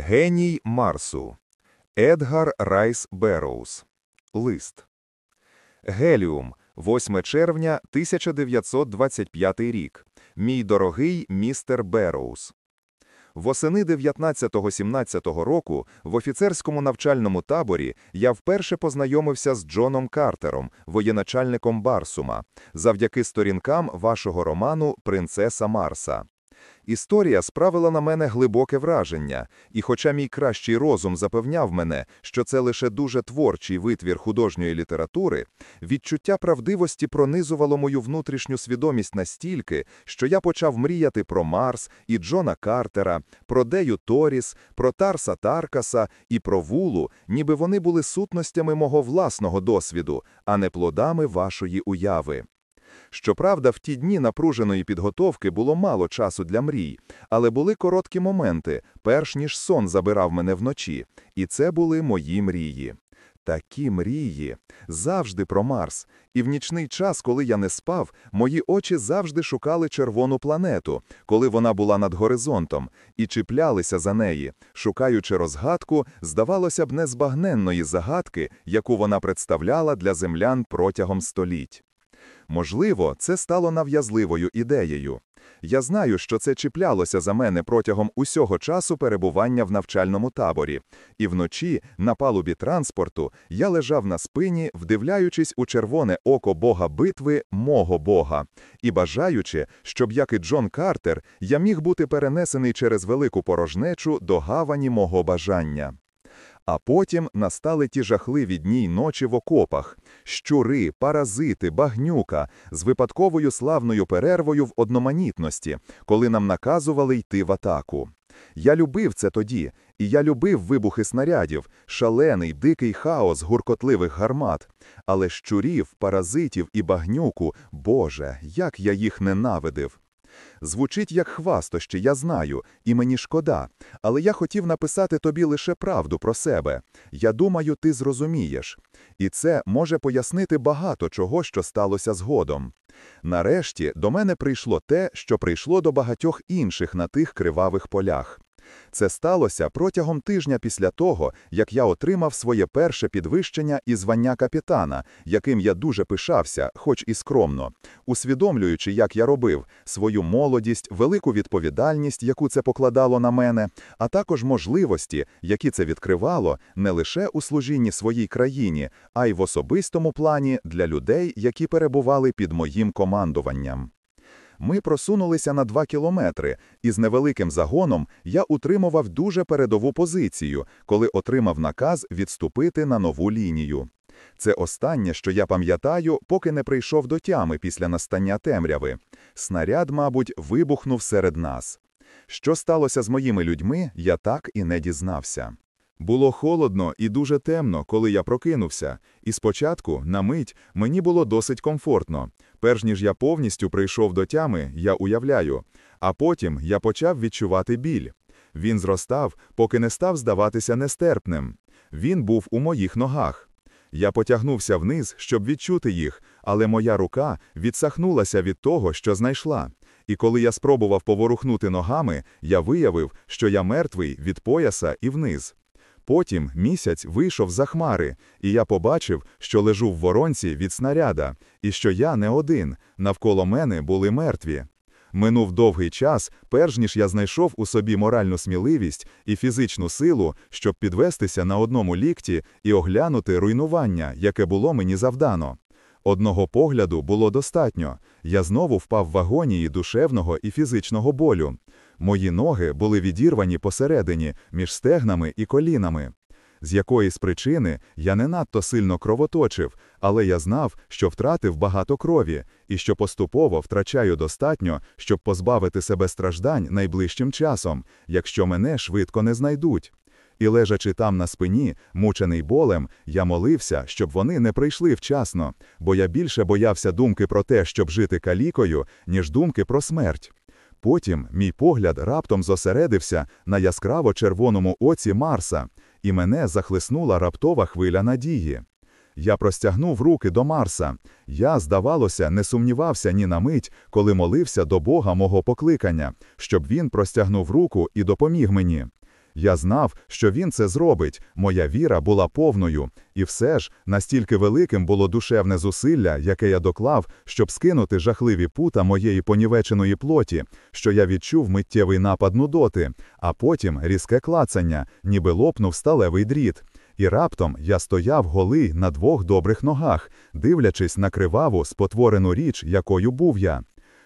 Геній Марсу. Едгар Райс Берроуз. Лист. Геліум. 8 червня 1925 рік. Мій дорогий містер Берроуз. Восени 19-17 року в офіцерському навчальному таборі я вперше познайомився з Джоном Картером, воєначальником Барсума, завдяки сторінкам вашого роману Принцеса Марса. Історія справила на мене глибоке враження, і хоча мій кращий розум запевняв мене, що це лише дуже творчий витвір художньої літератури, відчуття правдивості пронизувало мою внутрішню свідомість настільки, що я почав мріяти про Марс і Джона Картера, про Дею Торіс, про Тарса Таркаса і про Вулу, ніби вони були сутностями мого власного досвіду, а не плодами вашої уяви. Щоправда, в ті дні напруженої підготовки було мало часу для мрій, але були короткі моменти, перш ніж сон забирав мене вночі, і це були мої мрії. Такі мрії завжди про Марс, і в нічний час, коли я не спав, мої очі завжди шукали червону планету, коли вона була над горизонтом, і чіплялися за неї, шукаючи розгадку, здавалося б, незбагненної загадки, яку вона представляла для землян протягом століть. Можливо, це стало нав'язливою ідеєю. Я знаю, що це чіплялося за мене протягом усього часу перебування в навчальному таборі, і вночі, на палубі транспорту, я лежав на спині, вдивляючись у червоне око Бога битви, мого Бога, і бажаючи, щоб, як і Джон Картер, я міг бути перенесений через велику порожнечу до гавані мого бажання. А потім настали ті жахливі дні й ночі в окопах, щури, паразити, багнюка з випадковою славною перервою в одноманітності, коли нам наказували йти в атаку. Я любив це тоді, і я любив вибухи снарядів, шалений, дикий хаос гуркотливих гармат. Але щурів, паразитів і багнюку, Боже, як я їх ненавидив. Звучить як хвастощі, я знаю, і мені шкода, але я хотів написати тобі лише правду про себе. Я думаю, ти зрозумієш. І це може пояснити багато чого, що сталося згодом. Нарешті до мене прийшло те, що прийшло до багатьох інших на тих кривавих полях. Це сталося протягом тижня після того, як я отримав своє перше підвищення і звання капітана, яким я дуже пишався, хоч і скромно, усвідомлюючи, як я робив свою молодість, велику відповідальність, яку це покладало на мене, а також можливості, які це відкривало не лише у служінні своїй країні, а й в особистому плані для людей, які перебували під моїм командуванням. Ми просунулися на два кілометри, і з невеликим загоном я утримував дуже передову позицію, коли отримав наказ відступити на нову лінію. Це останнє, що я пам'ятаю, поки не прийшов до тями після настання темряви. Снаряд, мабуть, вибухнув серед нас. Що сталося з моїми людьми, я так і не дізнався. Було холодно і дуже темно, коли я прокинувся, і спочатку, на мить, мені було досить комфортно. Перш ніж я повністю прийшов до тями, я уявляю, а потім я почав відчувати біль. Він зростав, поки не став здаватися нестерпним. Він був у моїх ногах. Я потягнувся вниз, щоб відчути їх, але моя рука відсахнулася від того, що знайшла. І коли я спробував поворухнути ногами, я виявив, що я мертвий від пояса і вниз. Потім місяць вийшов за хмари, і я побачив, що лежу в воронці від снаряда, і що я не один, навколо мене були мертві. Минув довгий час, перш ніж я знайшов у собі моральну сміливість і фізичну силу, щоб підвестися на одному лікті і оглянути руйнування, яке було мені завдано. Одного погляду було достатньо. Я знову впав в агонії душевного і фізичного болю. Мої ноги були відірвані посередині між стегнами і колінами. З якоїсь причини я не надто сильно кровоточив, але я знав, що втратив багато крові і що поступово втрачаю достатньо, щоб позбавити себе страждань найближчим часом, якщо мене швидко не знайдуть. І лежачи там на спині, мучений болем, я молився, щоб вони не прийшли вчасно, бо я більше боявся думки про те, щоб жити калікою, ніж думки про смерть. Потім мій погляд раптом зосередився на яскраво червоному оці Марса, і мене захлиснула раптова хвиля надії. Я простягнув руки до Марса. Я, здавалося, не сумнівався ні на мить, коли молився до Бога мого покликання, щоб він простягнув руку і допоміг мені. Я знав, що він це зробить, моя віра була повною, і все ж настільки великим було душевне зусилля, яке я доклав, щоб скинути жахливі пута моєї понівеченої плоті, що я відчув миттєвий напад нудоти, а потім різке клацання, ніби лопнув сталевий дріт. І раптом я стояв голий на двох добрих ногах, дивлячись на криваву, спотворену річ, якою був я.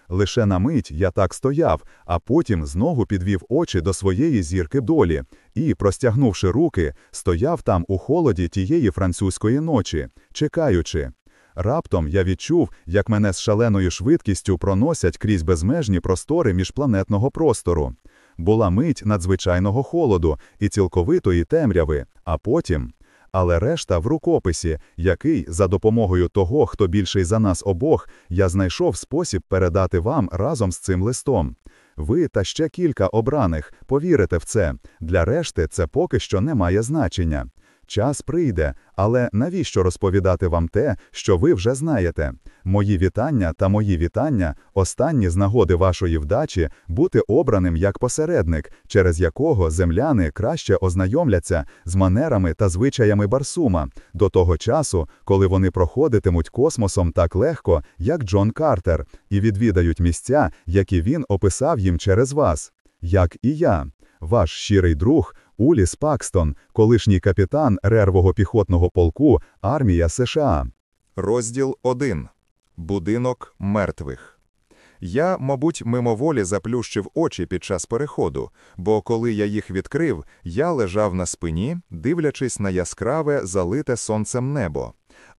Лише на мить я так стояв, а потім знову підвів очі до своєї зірки долі і, простягнувши руки, стояв там у холоді тієї французької ночі, чекаючи. Раптом я відчув, як мене з шаленою швидкістю проносять крізь безмежні простори міжпланетного простору. Була мить надзвичайного холоду і цілковитої темряви, а потім. Але решта в рукописі, який, за допомогою того, хто більший за нас обох, я знайшов спосіб передати вам разом з цим листом. Ви та ще кілька обраних, повірите в це. Для решти це поки що не має значення. Час прийде, але навіщо розповідати вам те, що ви вже знаєте? Мої вітання та мої вітання, останні з нагоди вашої вдачі, бути обраним як посередник, через якого земляни краще ознайомляться з манерами та звичаями Барсума до того часу, коли вони проходитимуть космосом так легко, як Джон Картер, і відвідають місця, які він описав їм через вас, як і я. Ваш щирий друг Уліс Пакстон, колишній капітан Рервого піхотного полку Армія США. Розділ 1. Будинок мертвих. Я, мабуть, мимоволі заплющив очі під час переходу, бо коли я їх відкрив, я лежав на спині, дивлячись на яскраве, залите сонцем небо.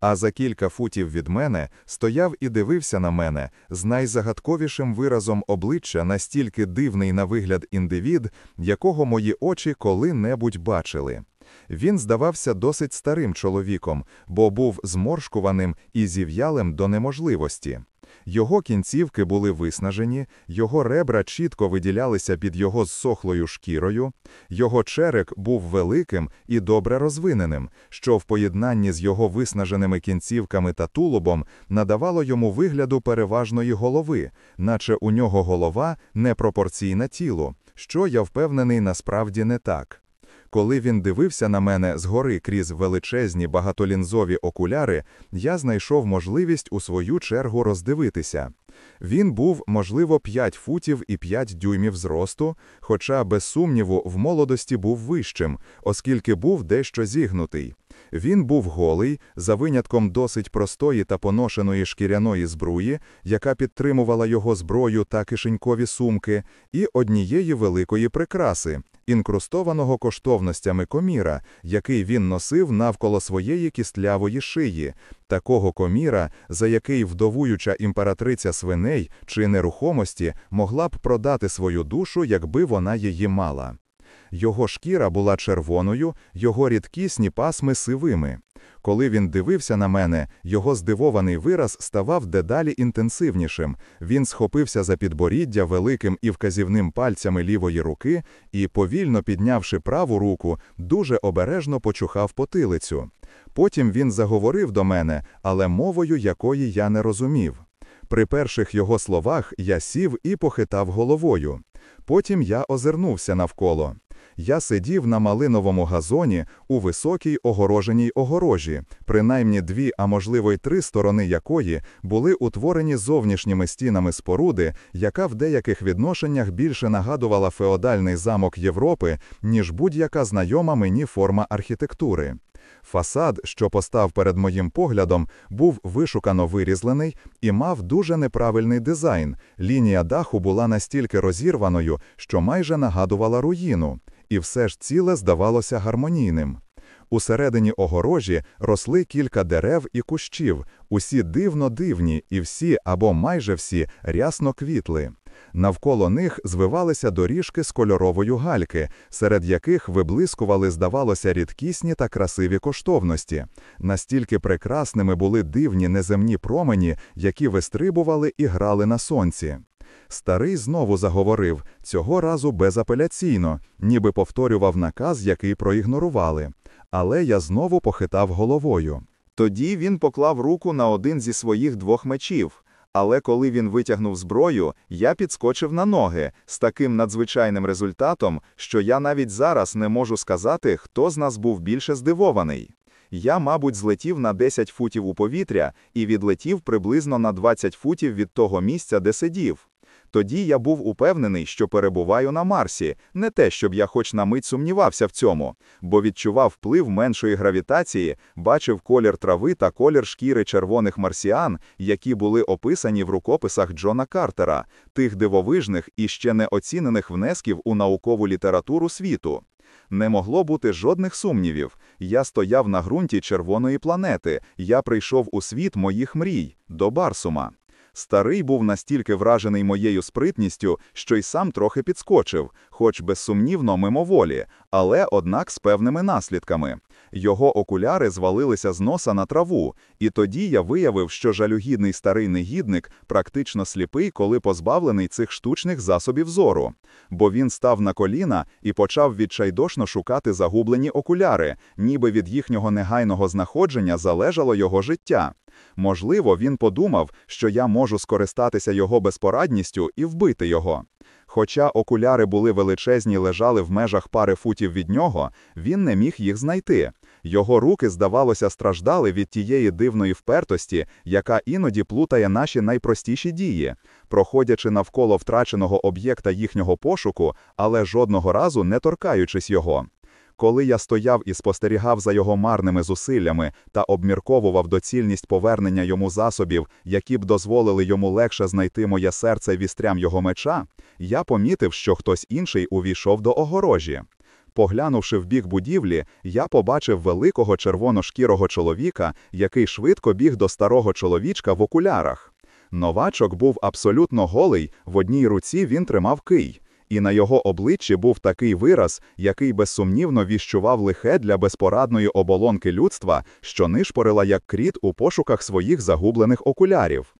А за кілька футів від мене стояв і дивився на мене з найзагадковішим виразом обличчя настільки дивний на вигляд індивід, якого мої очі коли-небудь бачили. Він здавався досить старим чоловіком, бо був зморшкуваним і зів'ялим до неможливості. Його кінцівки були виснажені, його ребра чітко виділялися під його зсохлою шкірою, його черек був великим і добре розвиненим, що в поєднанні з його виснаженими кінцівками та тулубом надавало йому вигляду переважної голови, наче у нього голова непропорційна тілу, що я впевнений насправді не так. Коли він дивився на мене згори крізь величезні багатолінзові окуляри, я знайшов можливість у свою чергу роздивитися. Він був, можливо, 5 футів і 5 дюймів зросту, хоча, без сумніву, в молодості був вищим, оскільки був дещо зігнутий. Він був голий, за винятком досить простої та поношеної шкіряної збруї, яка підтримувала його зброю та кишенькові сумки, і однієї великої прикраси, інкрустованого коштовностями коміра, який він носив навколо своєї кістлявої шиї, такого коміра, за який вдовуюча імператриця свиней чи нерухомості могла б продати свою душу, якби вона її мала. Його шкіра була червоною, його рідкісні пасми сивими. Коли він дивився на мене, його здивований вираз ставав дедалі інтенсивнішим. Він схопився за підборіддя великим і вказівним пальцями лівої руки і, повільно піднявши праву руку, дуже обережно почухав потилицю. Потім він заговорив до мене, але мовою якої я не розумів. При перших його словах я сів і похитав головою. Потім я озирнувся навколо я сидів на малиновому газоні у високій огороженій огорожі, принаймні дві, а можливо й три сторони якої були утворені зовнішніми стінами споруди, яка в деяких відношеннях більше нагадувала феодальний замок Європи, ніж будь-яка знайома мені форма архітектури. Фасад, що постав перед моїм поглядом, був вишукано вирізлений і мав дуже неправильний дизайн. Лінія даху була настільки розірваною, що майже нагадувала руїну і все ж ціле здавалося гармонійним. Усередині огорожі росли кілька дерев і кущів, усі дивно дивні, і всі або майже всі рясно квітли. Навколо них звивалися доріжки з кольоровою гальки, серед яких виблискували, здавалося, рідкісні та красиві коштовності. Настільки прекрасними були дивні неземні промені, які вистрибували і грали на сонці. Старий знову заговорив, цього разу безапеляційно, ніби повторював наказ, який проігнорували. Але я знову похитав головою. Тоді він поклав руку на один зі своїх двох мечів, Але коли він витягнув зброю, я підскочив на ноги з таким надзвичайним результатом, що я навіть зараз не можу сказати, хто з нас був більше здивований. Я, мабуть, злетів на 10 футів у повітря і відлетів приблизно на 20 футів від того місця, де сидів. Тоді я був упевнений, що перебуваю на Марсі, не те, щоб я хоч на мить сумнівався в цьому, бо відчував вплив меншої гравітації, бачив колір трави та колір шкіри червоних марсіан, які були описані в рукописах Джона Картера, тих дивовижних і ще не оцінених внесків у наукову літературу світу. Не могло бути жодних сумнівів. Я стояв на ґрунті червоної планети, я прийшов у світ моїх мрій, до Барсума. Старий був настільки вражений моєю спритністю, що й сам трохи підскочив, хоч безсумнівно мимоволі, але однак з певними наслідками. Його окуляри звалилися з носа на траву, і тоді я виявив, що жалюгідний старий негідник практично сліпий, коли позбавлений цих штучних засобів зору. Бо він став на коліна і почав відчайдошно шукати загублені окуляри, ніби від їхнього негайного знаходження залежало його життя. Можливо, він подумав, що я можу скористатися його безпорадністю і вбити його. Хоча окуляри були величезні, лежали в межах пари футів від нього, він не міг їх знайти. Його руки, здавалося, страждали від тієї дивної впертості, яка іноді плутає наші найпростіші дії, проходячи навколо втраченого об'єкта їхнього пошуку, але жодного разу не торкаючись його. Коли я стояв і спостерігав за його марними зусиллями та обмірковував доцільність повернення йому засобів, які б дозволили йому легше знайти моє серце вістрям його меча, я помітив, що хтось інший увійшов до огорожі. Поглянувши в бік будівлі, я побачив великого червоношкірого чоловіка, який швидко біг до старого чоловічка в окулярах. Новачок був абсолютно голий, в одній руці він тримав кий і на його обличчі був такий вираз, який безсумнівно віщував лихе для безпорадної оболонки людства, що нишпорила як кріт у пошуках своїх загублених окулярів.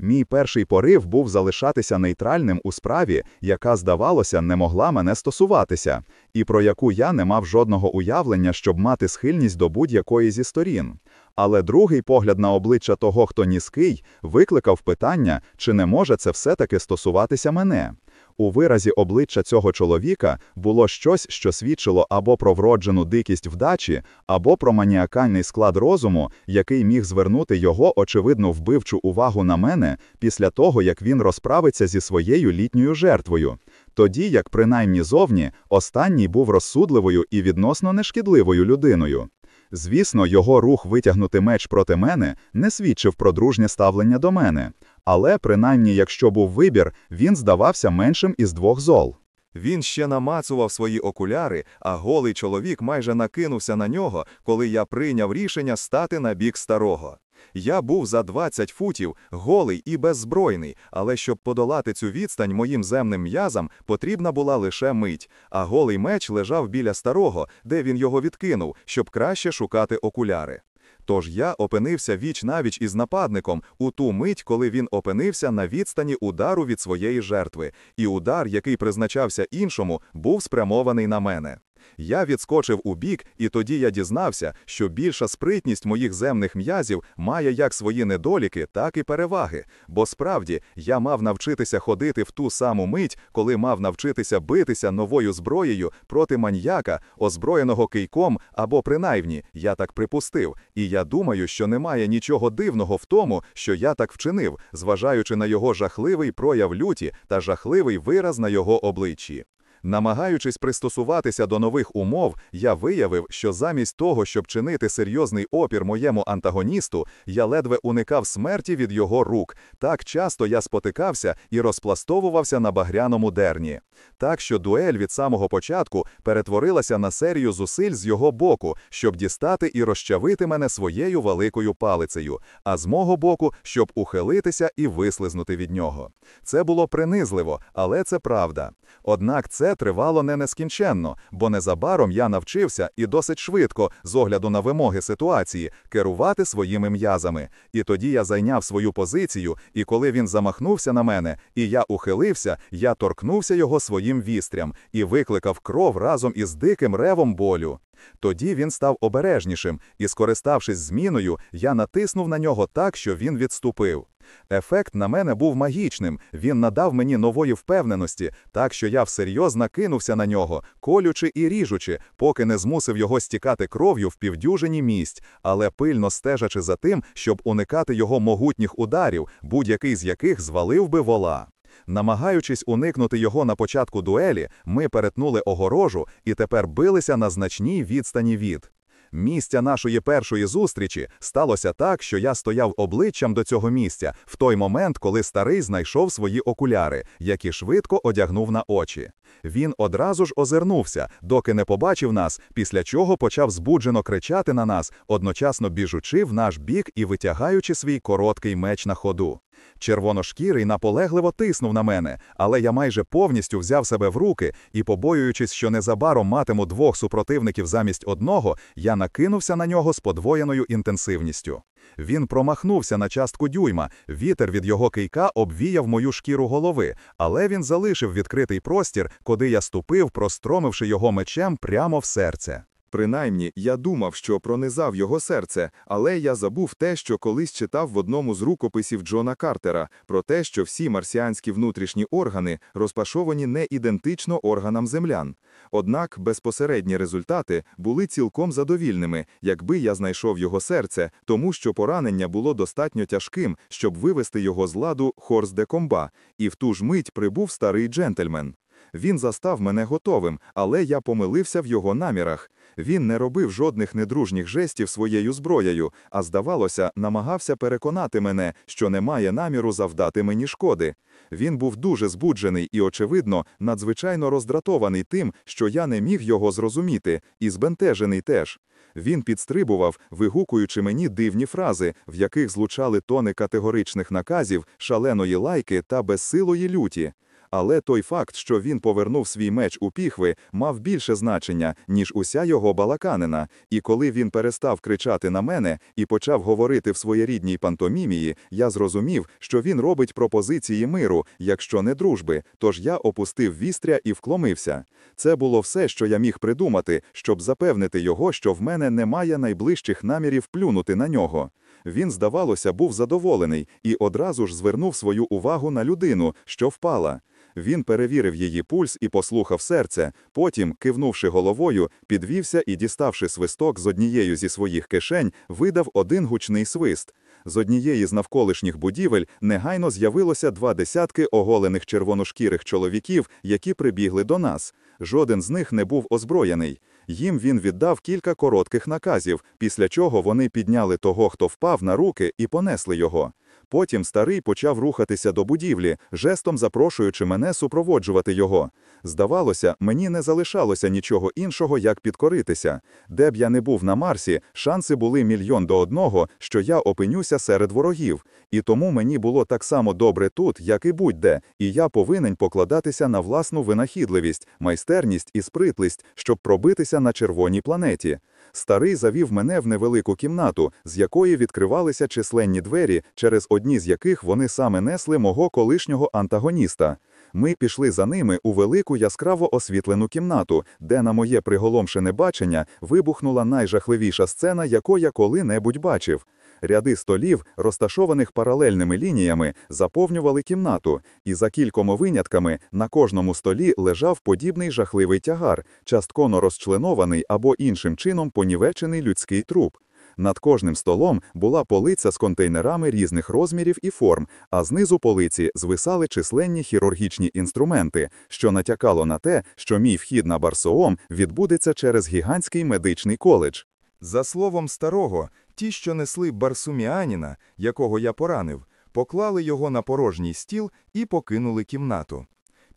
Мій перший порив був залишатися нейтральним у справі, яка, здавалося, не могла мене стосуватися, і про яку я не мав жодного уявлення, щоб мати схильність до будь-якої зі сторін. Але другий погляд на обличчя того, хто низький, викликав питання, чи не може це все-таки стосуватися мене. У виразі обличчя цього чоловіка було щось, що свідчило або про вроджену дикість вдачі, або про маніакальний склад розуму, який міг звернути його очевидно вбивчу увагу на мене після того, як він розправиться зі своєю літньою жертвою. Тоді, як принаймні зовні, останній був розсудливою і відносно нешкідливою людиною. Звісно, його рух витягнути меч проти мене не свідчив про дружнє ставлення до мене, але, принаймні, якщо був вибір, він здавався меншим із двох зол. Він ще намацував свої окуляри, а голий чоловік майже накинувся на нього, коли я прийняв рішення стати на бік старого. Я був за 20 футів, голий і беззбройний, але щоб подолати цю відстань моїм земним м'язам, потрібна була лише мить, а голий меч лежав біля старого, де він його відкинув, щоб краще шукати окуляри. Тож я опинився віч навіч із нападником у ту мить, коли він опинився на відстані удару від своєї жертви, і удар, який призначався іншому, був спрямований на мене. Я відскочив у бік, і тоді я дізнався, що більша спритність моїх земних м'язів має як свої недоліки, так і переваги. Бо справді я мав навчитися ходити в ту саму мить, коли мав навчитися битися новою зброєю проти маньяка, озброєного кийком, або принаймні я так припустив. І я думаю, що немає нічого дивного в тому, що я так вчинив, зважаючи на його жахливий прояв люті та жахливий вираз на його обличчі. Намагаючись пристосуватися до нових умов, я виявив, що замість того, щоб чинити серйозний опір моєму антагоністу, я ледве уникав смерті від його рук. Так часто я спотикався і розпластовувався на багряному дерні. Так що дуель від самого початку перетворилася на серію зусиль з його боку, щоб дістати і розчавити мене своєю великою палицею, а з мого боку, щоб ухилитися і вислизнути від нього. Це було принизливо, але це правда. Однак це тривало не нескінченно, бо незабаром я навчився і досить швидко, з огляду на вимоги ситуації, керувати своїми м'язами. І тоді я зайняв свою позицію, і коли він замахнувся на мене, і я ухилився, я торкнувся його своїм вістрям і викликав кров разом із диким ревом болю. Тоді він став обережнішим, і, скориставшись зміною, я натиснув на нього так, що він відступив. Ефект на мене був магічним, він надав мені нової впевненості, так що я всерйоз накинувся на нього, колючи і ріжучи, поки не змусив його стікати кров'ю в півдюжині місць, але пильно стежачи за тим, щоб уникати його могутніх ударів, будь-який з яких звалив би вола. Намагаючись уникнути його на початку дуелі, ми перетнули огорожу і тепер билися на значній відстані від. Місця нашої першої зустрічі сталося так, що я стояв обличчям до цього місця в той момент, коли старий знайшов свої окуляри, які швидко одягнув на очі. Він одразу ж озирнувся, доки не побачив нас, після чого почав збуджено кричати на нас, одночасно біжучи в наш бік і витягаючи свій короткий меч на ходу. Червоношкірий наполегливо тиснув на мене, але я майже повністю взяв себе в руки і, побоюючись, що незабаром матиму двох супротивників замість одного, я накинувся на нього з подвоєною інтенсивністю. Він промахнувся на частку дюйма, вітер від його кийка обвіяв мою шкіру голови, але він залишив відкритий простір, куди я ступив, простромивши його мечем прямо в серце. Принаймні, я думав, що пронизав його серце, але я забув те, що колись читав в одному з рукописів Джона Картера про те, що всі марсіанські внутрішні органи розпашовані не ідентично органам землян. Однак безпосередні результати були цілком задовільними, якби я знайшов його серце, тому що поранення було достатньо тяжким, щоб вивести його з ладу Хорс де Комба, і в ту ж мить прибув старий джентльмен. Він застав мене готовим, але я помилився в його намірах. Він не робив жодних недружніх жестів своєю зброєю, а здавалося, намагався переконати мене, що не має наміру завдати мені шкоди. Він був дуже збуджений і, очевидно, надзвичайно роздратований тим, що я не міг його зрозуміти, і збентежений теж. Він підстрибував, вигукуючи мені дивні фрази, в яких злучали тони категоричних наказів, шаленої лайки та безсилої люті. Але той факт, що він повернув свій меч у піхви, мав більше значення, ніж уся його балаканина, і коли він перестав кричати на мене і почав говорити в своєрідній пантомімії, я зрозумів, що він робить пропозиції миру, якщо не дружби, тож я опустив вістря і вкломився. Це було все, що я міг придумати, щоб запевнити його, що в мене немає найближчих намірів плюнути на нього. Він, здавалося, був задоволений і одразу ж звернув свою увагу на людину, що впала. Він перевірив її пульс і послухав серце, потім, кивнувши головою, підвівся і, діставши свисток з однією зі своїх кишень, видав один гучний свист. З однієї з навколишніх будівель негайно з'явилося два десятки оголених червоношкірих чоловіків, які прибігли до нас. Жоден з них не був озброєний. Їм він віддав кілька коротких наказів, після чого вони підняли того, хто впав на руки, і понесли його. Потім старий почав рухатися до будівлі, жестом запрошуючи мене супроводжувати його. Здавалося, мені не залишалося нічого іншого, як підкоритися. Де б я не був на Марсі, шанси були мільйон до одного, що я опинюся серед ворогів. І тому мені було так само добре тут, як і будь-де, і я повинен покладатися на власну винахідливість, майстерність і спритлість, щоб пробитися на червоній планеті. Старий завів мене в невелику кімнату, з якої відкривалися численні двері, через одні з яких вони саме несли мого колишнього антагоніста. Ми пішли за ними у велику яскраво освітлену кімнату, де, на моє приголомшене бачення, вибухнула найжахливіша сцена, яку я коли-небудь бачив. Ряди столів, розташованих паралельними лініями, заповнювали кімнату, і за кількома винятками на кожному столі лежав подібний жахливий тягар, частково розчленований або іншим чином понівечений людський труп. Над кожним столом була полиця з контейнерами різних розмірів і форм, а знизу полиці звисали численні хірургічні інструменти, що натякало на те, що мій вхід на Барсоом відбудеться через гігантський медичний коледж. За словом старого, ті, що несли Барсуміаніна, якого я поранив, поклали його на порожній стіл і покинули кімнату.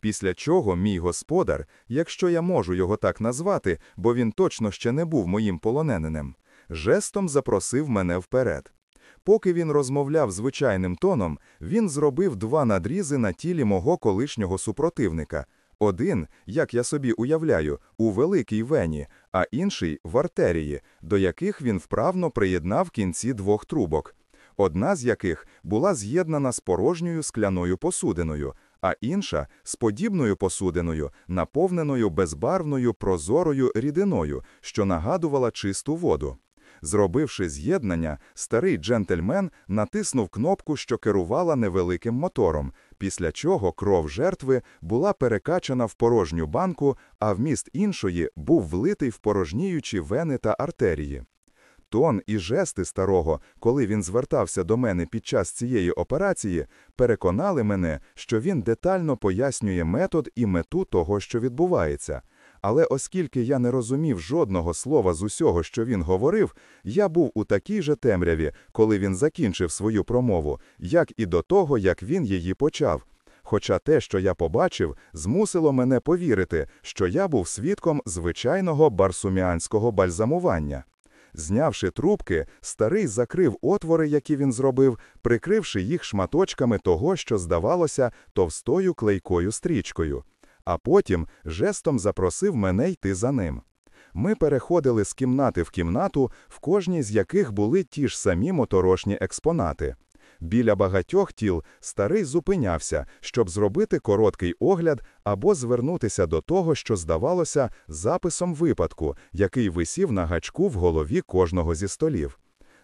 Після чого мій господар, якщо я можу його так назвати, бо він точно ще не був моїм полоненинем, жестом запросив мене вперед. Поки він розмовляв звичайним тоном, він зробив два надрізи на тілі мого колишнього супротивника. Один, як я собі уявляю, у великій вені, а інший в артерії, до яких він вправно приєднав кінці двох трубок. Одна з яких була з'єднана з порожньою скляною посудиною, а інша з подібною посудиною, наповненою безбарвною прозорою рідиною, що нагадувала чисту воду. Зробивши з'єднання, старий джентльмен натиснув кнопку, що керувала невеликим мотором, після чого кров жертви була перекачана в порожню банку, а вміст іншої був влитий в порожніючі вени та артерії. Тон і жести старого, коли він звертався до мене під час цієї операції, переконали мене, що він детально пояснює метод і мету того, що відбувається. Але оскільки я не розумів жодного слова з усього, що він говорив, я був у такій же темряві, коли він закінчив свою промову, як і до того, як він її почав. Хоча те, що я побачив, змусило мене повірити, що я був свідком звичайного барсуміанського бальзамування. Знявши трубки, старий закрив отвори, які він зробив, прикривши їх шматочками того, що здавалося товстою клейкою стрічкою. А потім жестом запросив мене йти за ним. Ми переходили з кімнати в кімнату, в кожній з яких були ті ж самі моторошні експонати. Біля багатьох тіл старий зупинявся, щоб зробити короткий огляд або звернутися до того, що здавалося записом випадку, який висів на гачку в голові кожного зі столів.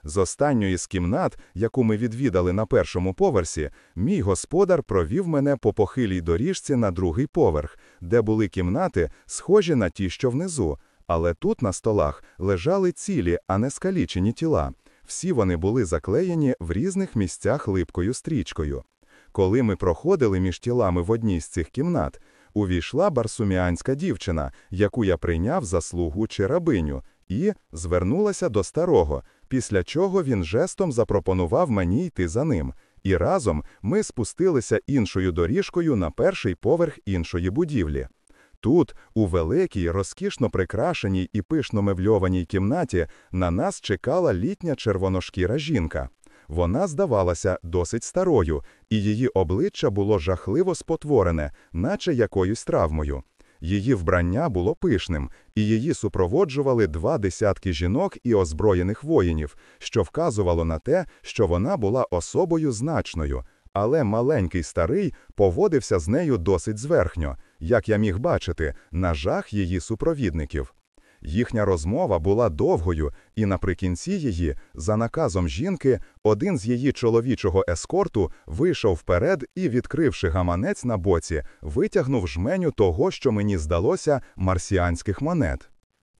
З останньої з кімнат, яку ми відвідали на першому поверсі, мій господар провів мене по похилій доріжці на другий поверх, де були кімнати, схожі на ті, що внизу, але тут на столах лежали цілі, а не скалічені тіла. Всі вони були заклеєні в різних місцях липкою стрічкою. Коли ми проходили між тілами в одній з цих кімнат, увійшла барсуміанська дівчина, яку я прийняв за слугу чи рабиню, і звернулася до старого, після чого він жестом запропонував мені йти за ним. І разом ми спустилися іншою доріжкою на перший поверх іншої будівлі. Тут, у великій, розкішно прикрашеній і пишно мебльованій кімнаті, на нас чекала літня червоношкіра жінка. Вона здавалася досить старою, і її обличчя було жахливо спотворене, наче якоюсь травмою. Її вбрання було пишним, і її супроводжували два десятки жінок і озброєних воїнів, що вказувало на те, що вона була особою значною. Але маленький старий поводився з нею досить зверхньо, як я міг бачити, на жах її супровідників. Їхня розмова була довгою, і наприкінці її, за наказом жінки, один з її чоловічого ескорту вийшов вперед і, відкривши гаманець на боці, витягнув жменю того, що мені здалося, марсіанських монет.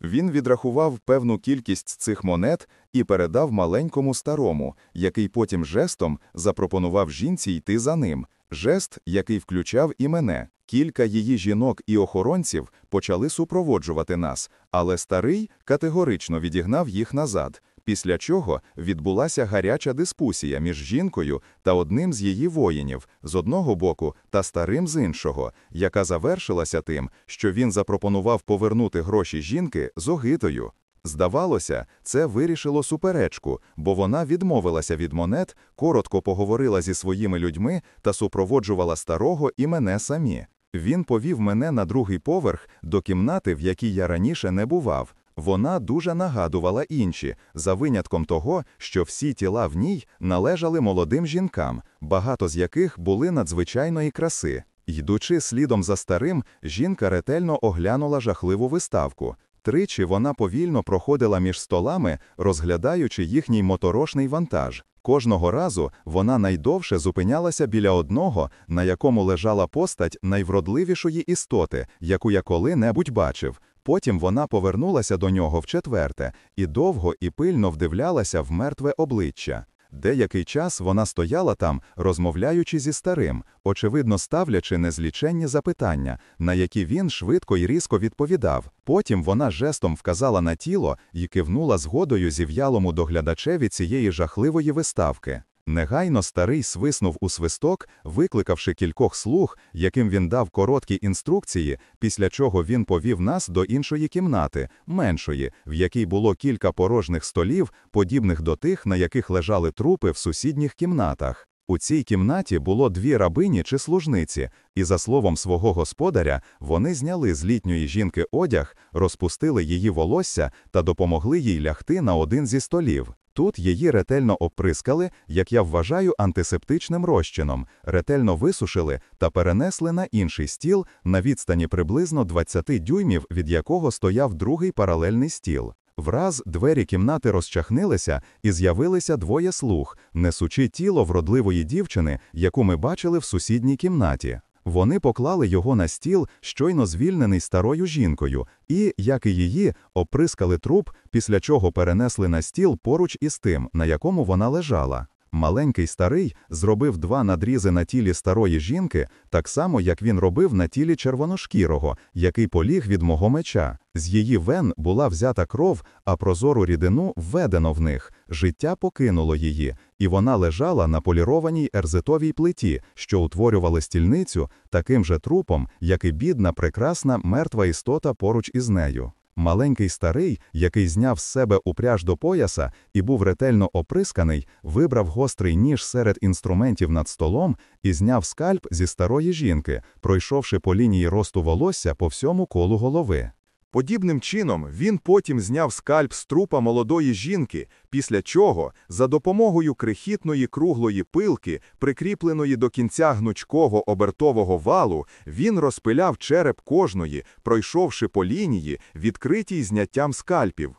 Він відрахував певну кількість цих монет і передав маленькому старому, який потім жестом запропонував жінці йти за ним. Жест, який включав і мене. Кілька її жінок і охоронців почали супроводжувати нас, але старий категорично відігнав їх назад, після чого відбулася гаряча дискусія між жінкою та одним з її воїнів з одного боку та старим з іншого, яка завершилася тим, що він запропонував повернути гроші жінки з огитою. Здавалося, це вирішило суперечку, бо вона відмовилася від монет, коротко поговорила зі своїми людьми та супроводжувала старого і мене самі. Він повів мене на другий поверх до кімнати, в якій я раніше не бував. Вона дуже нагадувала інші, за винятком того, що всі тіла в ній належали молодим жінкам, багато з яких були надзвичайної краси. Йдучи слідом за старим, жінка ретельно оглянула жахливу виставку. Тричі вона повільно проходила між столами, розглядаючи їхній моторошний вантаж. Кожного разу вона найдовше зупинялася біля одного, на якому лежала постать найвродливішої істоти, яку я коли-небудь бачив. Потім вона повернулася до нього вчетверте і довго і пильно вдивлялася в мертве обличчя. Деякий час вона стояла там, розмовляючи зі старим, очевидно ставлячи незліченні запитання, на які він швидко і різко відповідав. Потім вона жестом вказала на тіло і кивнула згодою зів'ялому доглядачеві цієї жахливої виставки. Негайно старий свиснув у свисток, викликавши кількох слуг, яким він дав короткі інструкції, після чого він повів нас до іншої кімнати, меншої, в якій було кілька порожніх столів, подібних до тих, на яких лежали трупи в сусідніх кімнатах. У цій кімнаті було дві рабині чи служниці, і, за словом свого господаря, вони зняли з літньої жінки одяг, розпустили її волосся та допомогли їй лягти на один зі столів. Тут її ретельно обприскали, як я вважаю, антисептичним розчином, ретельно висушили та перенесли на інший стіл на відстані приблизно 20 дюймів, від якого стояв другий паралельний стіл. Враз двері кімнати розчахнилися, і з'явилися двоє слуг, несучи тіло вродливої дівчини, яку ми бачили в сусідній кімнаті. Вони поклали його на стіл, щойно звільнений старою жінкою, і, як і її, оприскали труп, після чого перенесли на стіл поруч із тим, на якому вона лежала. Маленький старий зробив два надрізи на тілі старої жінки, так само, як він робив на тілі червоношкірого, який поліг від мого меча. З її вен була взята кров, а прозору рідину введено в них. Життя покинуло її, і вона лежала на полірованій ерзитовій плиті, що утворювали стільницю таким же трупом, як і бідна, прекрасна мертва істота поруч із нею. Маленький старий, який зняв з себе упряж до пояса і був ретельно оприсканий, вибрав гострий ніж серед інструментів над столом і зняв скальп зі старої жінки, пройшовши по лінії росту волосся по всьому колу голови. Подібним чином він потім зняв скальп з трупа молодої жінки, після чого, за допомогою крихітної круглої пилки, прикріпленої до кінця гнучкого обертового валу, він розпиляв череп кожної, пройшовши по лінії, відкритій зняттям скальпів.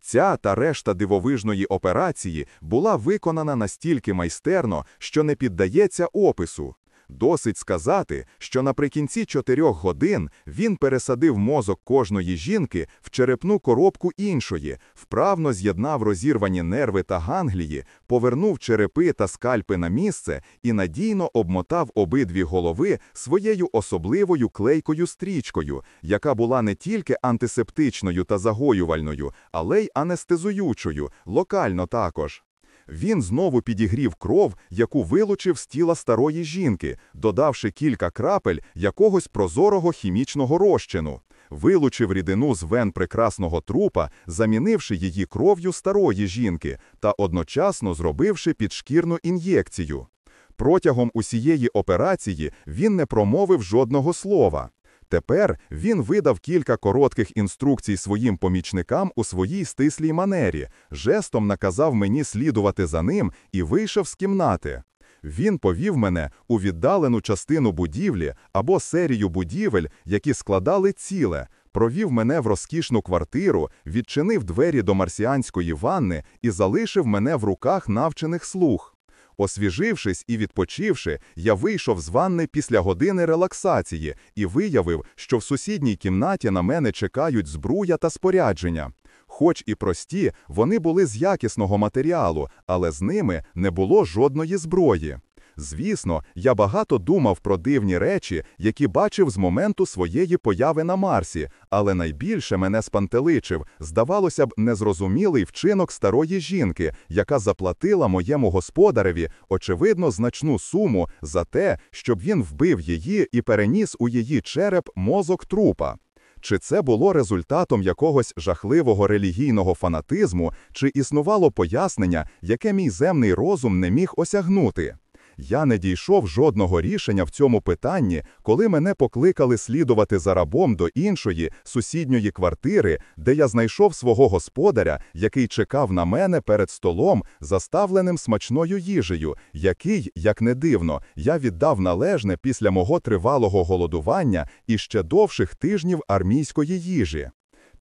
Ця та решта дивовижної операції була виконана настільки майстерно, що не піддається опису. Досить сказати, що наприкінці чотирьох годин він пересадив мозок кожної жінки в черепну коробку іншої, вправно з'єднав розірвані нерви та ганглії, повернув черепи та скальпи на місце і надійно обмотав обидві голови своєю особливою клейкою стрічкою, яка була не тільки антисептичною та загоювальною, але й анестезуючою, локально також. Він знову підігрів кров, яку вилучив з тіла старої жінки, додавши кілька крапель якогось прозорого хімічного розчину. Вилучив рідину з вен прекрасного трупа, замінивши її кров'ю старої жінки та одночасно зробивши підшкірну ін'єкцію. Протягом усієї операції він не промовив жодного слова. Тепер він видав кілька коротких інструкцій своїм помічникам у своїй стислій манері, жестом наказав мені слідувати за ним і вийшов з кімнати. Він повів мене у віддалену частину будівлі або серію будівель, які складали ціле, провів мене в розкішну квартиру, відчинив двері до марсіанської ванни і залишив мене в руках навчених слуг. Освіжившись і відпочивши, я вийшов з ванни після години релаксації і виявив, що в сусідній кімнаті на мене чекають збруя та спорядження. Хоч і прості, вони були з якісного матеріалу, але з ними не було жодної зброї. Звісно, я багато думав про дивні речі, які бачив з моменту своєї появи на Марсі, але найбільше мене спантеличив, здавалося б, незрозумілий вчинок старої жінки, яка заплатила моєму господареві, очевидно, значну суму за те, щоб він вбив її і переніс у її череп мозок трупа. Чи це було результатом якогось жахливого релігійного фанатизму, чи існувало пояснення, яке мій земний розум не міг осягнути? Я не дійшов жодного рішення в цьому питанні, коли мене покликали слідувати за рабом до іншої сусідньої квартири, де я знайшов свого господаря, який чекав на мене перед столом, заставленим смачною їжею, який, як не дивно, я віддав належне після мого тривалого голодування і ще довших тижнів армійської їжі.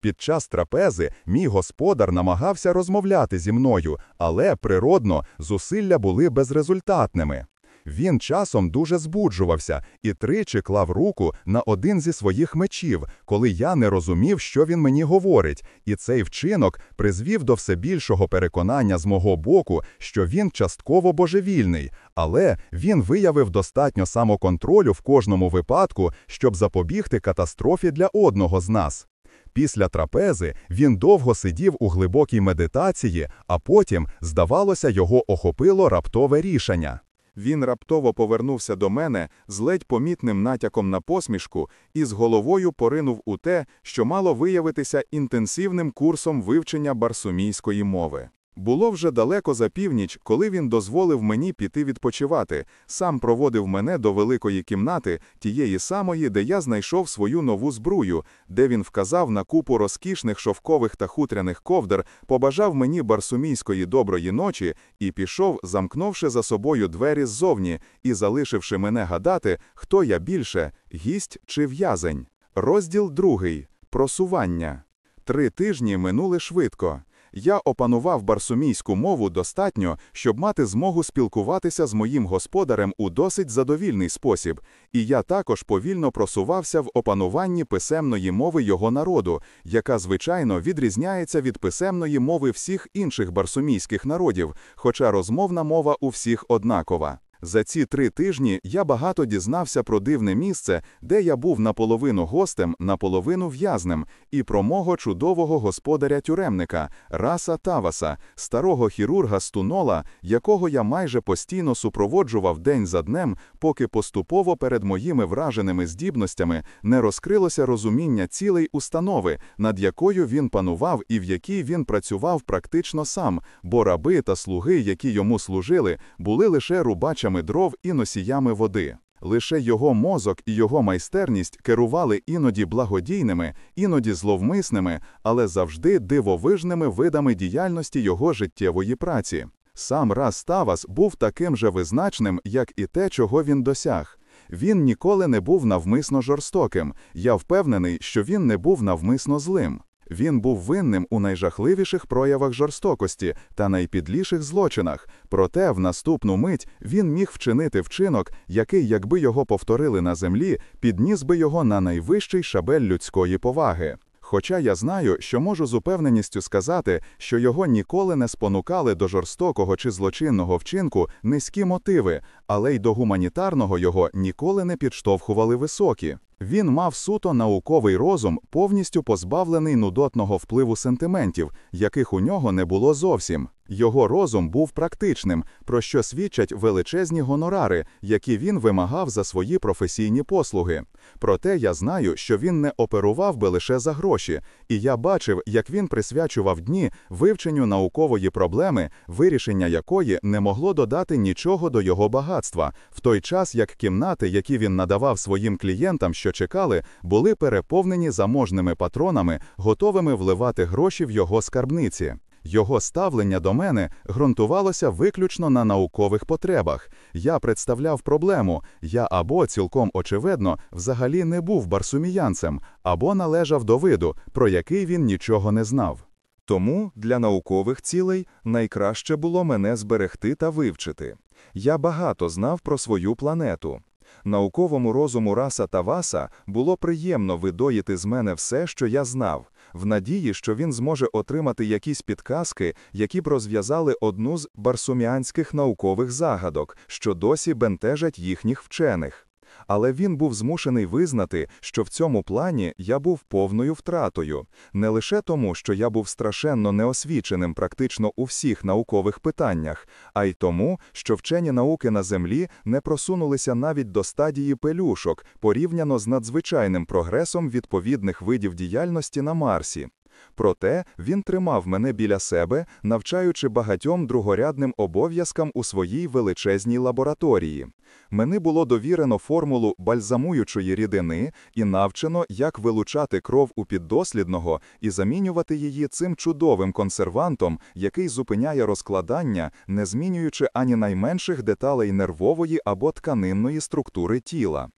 Під час трапези мій господар намагався розмовляти зі мною, але природно зусилля були безрезультатними. Він часом дуже збуджувався і тричі клав руку на один зі своїх мечів, коли я не розумів, що він мені говорить, і цей вчинок призвів до все більшого переконання з мого боку, що він частково божевільний, але він виявив достатньо самоконтролю в кожному випадку, щоб запобігти катастрофі для одного з нас. Після трапези він довго сидів у глибокій медитації, а потім, здавалося, його охопило раптове рішення. Він раптово повернувся до мене з ледь помітним натяком на посмішку і з головою поринув у те, що мало виявитися інтенсивним курсом вивчення барсумійської мови. Було вже далеко за північ, коли він дозволив мені піти відпочивати, сам проводив мене до великої кімнати, тієї самої, де я знайшов свою нову збрую, де він вказав на купу розкішних шовкових та хутряних ковдр, побажав мені барсумійської доброї ночі і пішов, замкнувши за собою двері ззовні і залишивши мене гадати, хто я більше гість чи в'язень. Розділ другий просування. Три тижні минули швидко. Я опанував барсумійську мову достатньо, щоб мати змогу спілкуватися з моїм господарем у досить задовільний спосіб, і я також повільно просувався в опануванні писемної мови його народу, яка звичайно відрізняється від писемної мови всіх інших барсумійських народів, хоча розмовна мова у всіх однакова. За ці три тижні я багато дізнався про дивне місце, де я був наполовину гостем, наполовину в'язнем, і про мого чудового господаря-тюремника, Раса Таваса, старого хірурга Стунола, якого я майже постійно супроводжував день за днем, поки поступово перед моїми враженими здібностями не розкрилося розуміння цілей установи, над якою він панував і в якій він працював практично сам, бо раби та слуги, які йому служили, були лише рубачами носіями дров і носіями води. Лише його мозок і його майстерність керували іноді благодійними, іноді зловмисними, але завжди дивовижними видами діяльності його життєвої праці. Сам Рас Тавас був таким же визначним, як і те, чого він досяг. Він ніколи не був навмисно жорстоким. Я впевнений, що він не був навмисно злим. Він був винним у найжахливіших проявах жорстокості та найпідліших злочинах, проте в наступну мить він міг вчинити вчинок, який, якби його повторили на землі, підніс би його на найвищий шабель людської поваги. Хоча я знаю, що можу з упевненістю сказати, що його ніколи не спонукали до жорстокого чи злочинного вчинку низькі мотиви, але й до гуманітарного його ніколи не підштовхували високі. Він мав суто науковий розум, повністю позбавлений нудотного впливу сентиментів, яких у нього не було зовсім. Його розум був практичним, про що свідчать величезні гонорари, які він вимагав за свої професійні послуги. Проте я знаю, що він не оперував би лише за гроші, і я бачив, як він присвячував дні вивченню наукової проблеми, вирішення якої не могло додати нічого до його багатства, в той час як кімнати, які він надавав своїм клієнтам, що чекали, були переповнені заможними патронами, готовими вливати гроші в його скарбниці. Його ставлення до мене ґрунтувалося виключно на наукових потребах. Я представляв проблему, я або цілком очевидно взагалі не був барсуміянцем, або належав до виду, про який він нічого не знав. Тому для наукових цілей найкраще було мене зберегти та вивчити. Я багато знав про свою планету. Науковому розуму Раса та Васа було приємно видоїти з мене все, що я знав, в надії, що він зможе отримати якісь підказки, які б розв'язали одну з барсуміанських наукових загадок, що досі бентежать їхніх вчених але він був змушений визнати, що в цьому плані я був повною втратою, не лише тому, що я був страшенно неосвіченим практично у всіх наукових питаннях, а й тому, що вчені науки на землі не просунулися навіть до стадії пелюшок порівняно з надзвичайним прогресом відповідних видів діяльності на Марсі. Проте він тримав мене біля себе, навчаючи багатьом другорядним обов'язкам у своїй величезній лабораторії. Мені було довірено формулу бальзамуючої рідини і навчено, як вилучати кров у піддослідного і замінювати її цим чудовим консервантом, який зупиняє розкладання, не змінюючи ані найменших деталей нервової або тканинної структури тіла.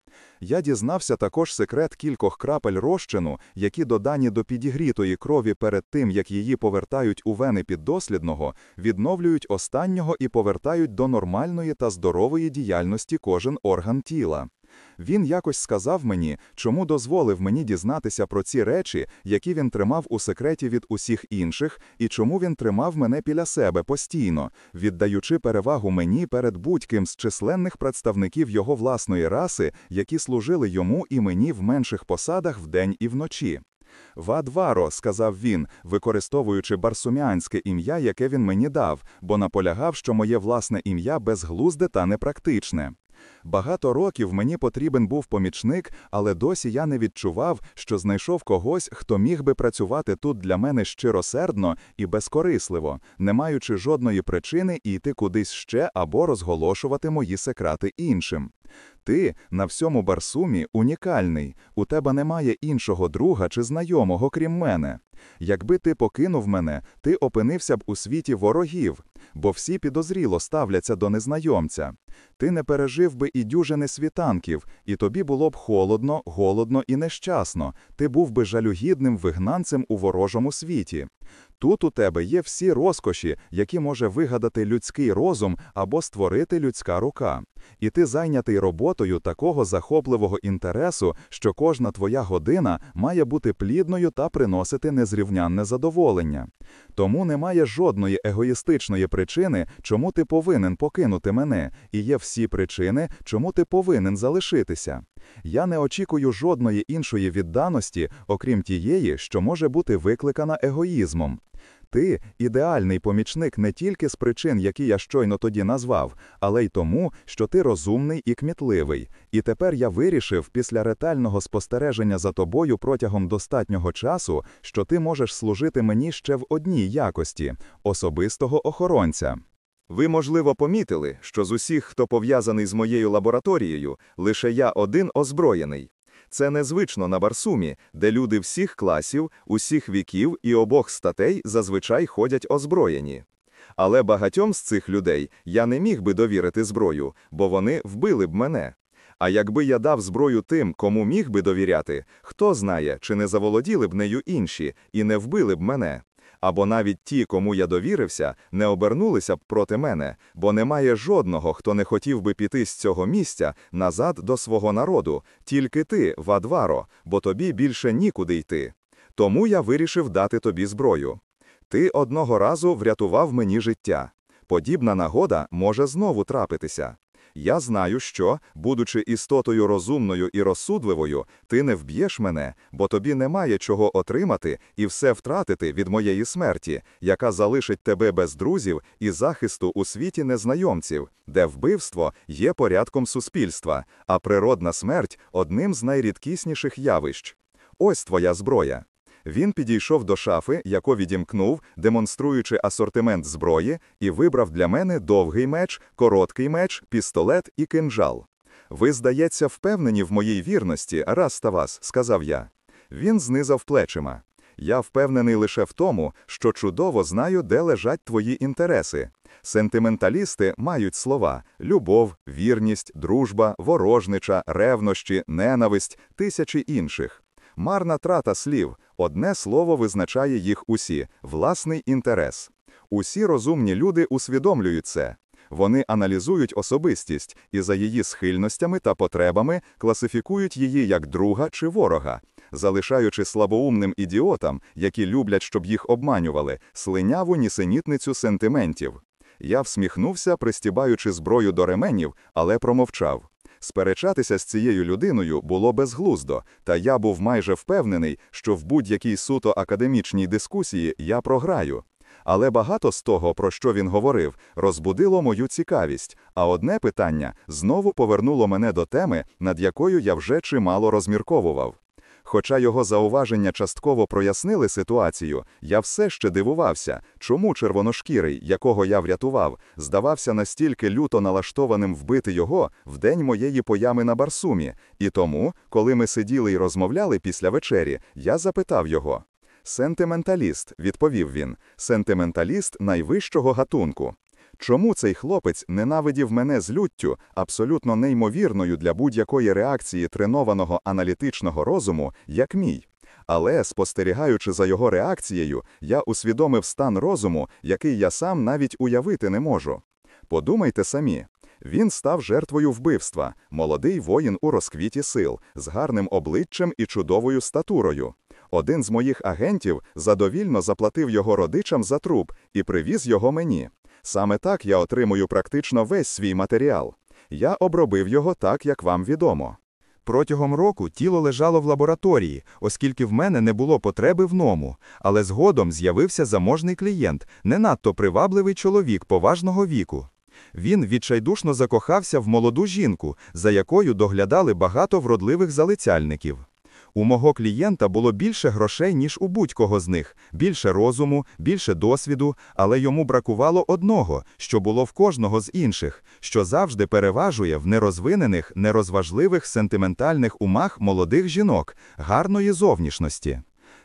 Я дізнався також секрет кількох крапель розчину, які додані до підігрітої крові перед тим, як її повертають у вени піддослідного, відновлюють останнього і повертають до нормальної та здорової діяльності кожен орган тіла. Він якось сказав мені, чому дозволив мені дізнатися про ці речі, які він тримав у секреті від усіх інших, і чому він тримав мене біля себе постійно, віддаючи перевагу мені перед будь-ким з численних представників його власної раси, які служили йому і мені в менших посадах вдень і вночі. Вадваро, сказав він, використовуючи барсумянське ім'я, яке він мені дав, бо наполягав, що моє власне ім'я безглузде та непрактичне. Багато років мені потрібен був помічник, але досі я не відчував, що знайшов когось, хто міг би працювати тут для мене щиросердно і безкорисливо, не маючи жодної причини йти кудись ще або розголошувати мої секрети іншим. Ти на всьому Барсумі унікальний, у тебе немає іншого друга чи знайомого, крім мене. Якби ти покинув мене, ти опинився б у світі ворогів, бо всі підозріло ставляться до незнайомця. Ти не пережив би і дюжини світанків, і тобі було б холодно, голодно і нещасно. Ти був би жалюгідним вигнанцем у ворожому світі. Тут у тебе є всі розкоші, які може вигадати людський розум або створити людська рука. І ти зайнятий роботою такого захопливого інтересу, що кожна твоя година має бути плідною та приносити незрівнянне задоволення. Тому немає жодної егоїстичної причини, чому ти повинен покинути мене, і є всі причини, чому ти повинен залишитися. Я не очікую жодної іншої відданості, окрім тієї, що може бути викликана егоїзмом. Ти ідеальний помічник не тільки з причин, які я щойно тоді назвав, але й тому, що ти розумний і кмітливий. І тепер я вирішив після ретельного спостереження за тобою протягом достатнього часу, що ти можеш служити мені ще в одній якості особистого охоронця. Ви, можливо, помітили, що з усіх, хто пов'язаний з моєю лабораторією, лише я один озброєний. Це незвично на Барсумі, де люди всіх класів, усіх віків і обох статей зазвичай ходять озброєні. Але багатьом з цих людей я не міг би довірити зброю, бо вони вбили б мене. А якби я дав зброю тим, кому міг би довіряти, хто знає, чи не заволоділи б нею інші і не вбили б мене. Або навіть ті, кому я довірився, не обернулися б проти мене, бо немає жодного, хто не хотів би піти з цього місця назад до свого народу, тільки ти, Вадваро, бо тобі більше нікуди йти. Тому я вирішив дати тобі зброю. Ти одного разу врятував мені життя. Подібна нагода може знову трапитися. Я знаю, що, будучи істотою розумною і розсудливою, ти не вб'єш мене, бо тобі немає чого отримати і все втратити від моєї смерті, яка залишить тебе без друзів і захисту у світі незнайомців, де вбивство є порядком суспільства, а природна смерть одним з найрідкісніших явищ. Ось твоя зброя. Він підійшов до шафи, яку відімкнув, демонструючи асортимент зброї, і вибрав для мене довгий меч, короткий меч, пістолет і кинжал. Ви, здається, впевнені в моїй вірності, раз та вас, сказав я. Він знизав плечима. Я впевнений лише в тому, що чудово знаю, де лежать твої інтереси. Сентименталісти мають слова: любов, вірність, дружба, ворожнича, ревнощі, ненависть, тисячі інших. Марна трата слів, одне слово визначає їх усі власний інтерес. Усі розумні люди усвідомлюють це. Вони аналізують особистість і за її схильностями та потребами класифікують її як друга чи ворога, залишаючи слабоумним ідіотам, які люблять, щоб їх обманювали, слиняву нісенітницю сентиментів. Я всміхнувся, пристібаючи зброю до ременів, але промовчав. Сперечатися з цією людиною було безглуздо, та я був майже впевнений, що в будь-якій суто академічній дискусії я програю. Але багато з того, про що він говорив, розбудило мою цікавість, а одне питання знову повернуло мене до теми, над якою я вже чимало розмірковував. Хоча його зауваження частково прояснили ситуацію, я все ще дивувався, чому червоношкірий, якого я врятував, здавався настільки люто налаштованим вбити його в день моєї поями на Барсумі, і тому, коли ми сиділи і розмовляли після вечері, я запитав його. Сентименталіст, відповів він, сентименталіст найвищого гатунку. Чому цей хлопець ненавидів мене з люттю, абсолютно неймовірною для будь-якої реакції тренованого аналітичного розуму, як мій? Але, спостерігаючи за його реакцією, я усвідомив стан розуму, який я сам навіть уявити не можу. Подумайте самі. Він став жертвою вбивства, молодий воїн у розквіті сил, з гарним обличчям і чудовою статурою. Один з моїх агентів задовільно заплатив його родичам за труп і привіз його мені. Саме так я отримую практично весь свій матеріал. Я обробив його так, як вам відомо. Протягом року тіло лежало в лабораторії, оскільки в мене не було потреби в ному, але згодом з'явився заможний клієнт, не надто привабливий чоловік поважного віку. Він відчайдушно закохався в молоду жінку, за якою доглядали багато вродливих залицяльників. У мого клієнта було більше грошей, ніж у будь-кого з них, більше розуму, більше досвіду, але йому бракувало одного, що було в кожного з інших, що завжди переважує в нерозвинених, нерозважливих сентиментальних умах молодих жінок, гарної зовнішності.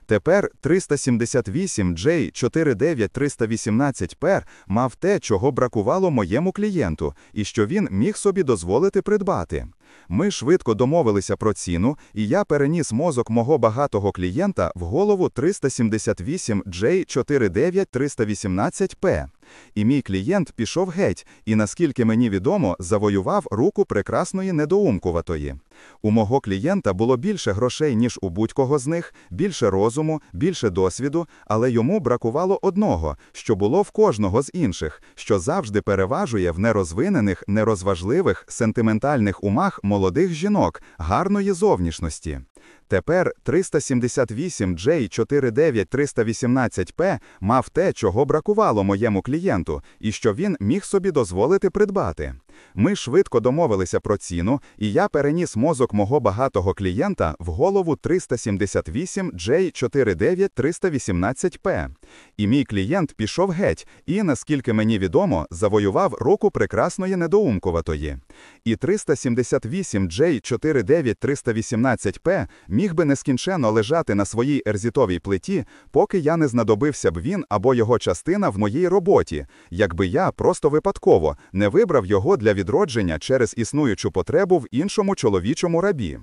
Тепер 378J 49318 пер мав те, чого бракувало моєму клієнту, і що він міг собі дозволити придбати. Ми швидко домовилися про ціну, і я переніс мозок мого багатого клієнта в голову 378J 49318 п І мій клієнт пішов геть, і, наскільки мені відомо, завоював руку прекрасної недоумкуватої. У мого клієнта було більше грошей, ніж у будь-кого з них, більше розуму, більше досвіду, але йому бракувало одного, що було в кожного з інших, що завжди переважує в нерозвинених, нерозважливих, сентиментальних умах молодих жінок, гарної зовнішності. Тепер 378J 49318P мав те, чого бракувало моєму клієнту, і що він міг собі дозволити придбати. Ми швидко домовилися про ціну, і я переніс мозок мого багатого клієнта в голову 378J 49318P. І мій клієнт пішов геть і, наскільки мені відомо, завоював руку прекрасної недоумкуватої. І 378J 49318P міг би нескінченно лежати на своїй ерзітовій плиті, поки я не знадобився б він або його частина в моїй роботі, якби я просто випадково не вибрав його для відродження через існуючу потребу в іншому чоловічому рабі.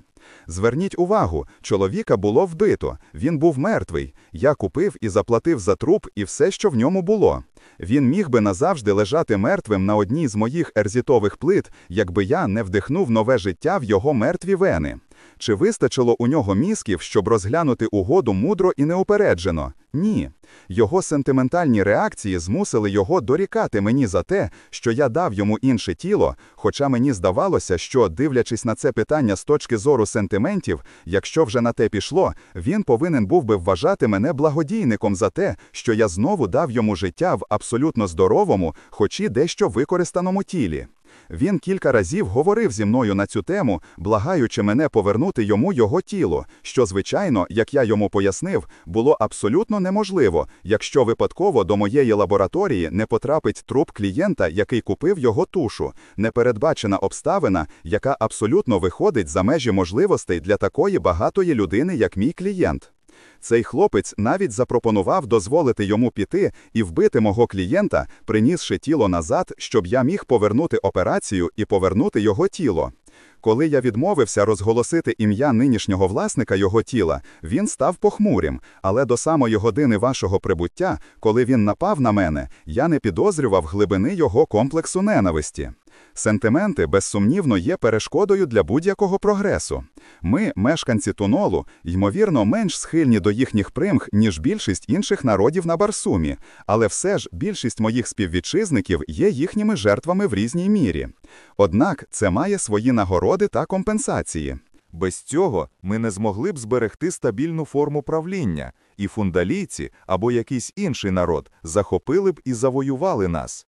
Зверніть увагу, чоловіка було вбито, він був мертвий. Я купив і заплатив за труп і все, що в ньому було. Він міг би назавжди лежати мертвим на одній з моїх ерзітових плит, якби я не вдихнув нове життя в його мертві вени. Чи вистачило у нього мізків, щоб розглянути угоду мудро і неупереджено? Ні. Його сентиментальні реакції змусили його дорікати мені за те, що я дав йому інше тіло, хоча мені здавалося, що, дивлячись на це питання з точки зору сентиментів, якщо вже на те пішло, він повинен був би вважати мене благодійником за те, що я знову дав йому життя в абсолютно здоровому, хоч і дещо використаному тілі. Він кілька разів говорив зі мною на цю тему, благаючи мене повернути йому його тіло, що, звичайно, як я йому пояснив, було абсолютно неможливо, якщо випадково до моєї лабораторії не потрапить труп клієнта, який купив його тушу, непередбачена обставина, яка абсолютно виходить за межі можливостей для такої багатої людини, як мій клієнт. Цей хлопець навіть запропонував дозволити йому піти і вбити мого клієнта, принісши тіло назад, щоб я міг повернути операцію і повернути його тіло. Коли я відмовився розголосити ім'я нинішнього власника його тіла, він став похмурим, але до самої години вашого прибуття, коли він напав на мене, я не підозрював глибини його комплексу ненависті. Сентименти, безсумнівно, є перешкодою для будь-якого прогресу. Ми, мешканці тунолу, ймовірно, менш схильні до їхніх примх, ніж більшість інших народів на Барсумі, але все ж більшість моїх співвітчизників є їхніми жертвами в різній мірі. Однак це має свої нагороди та компенсації. Без цього ми не змогли б зберегти стабільну форму правління, і фундалійці або якийсь інший народ захопили б і завоювали нас.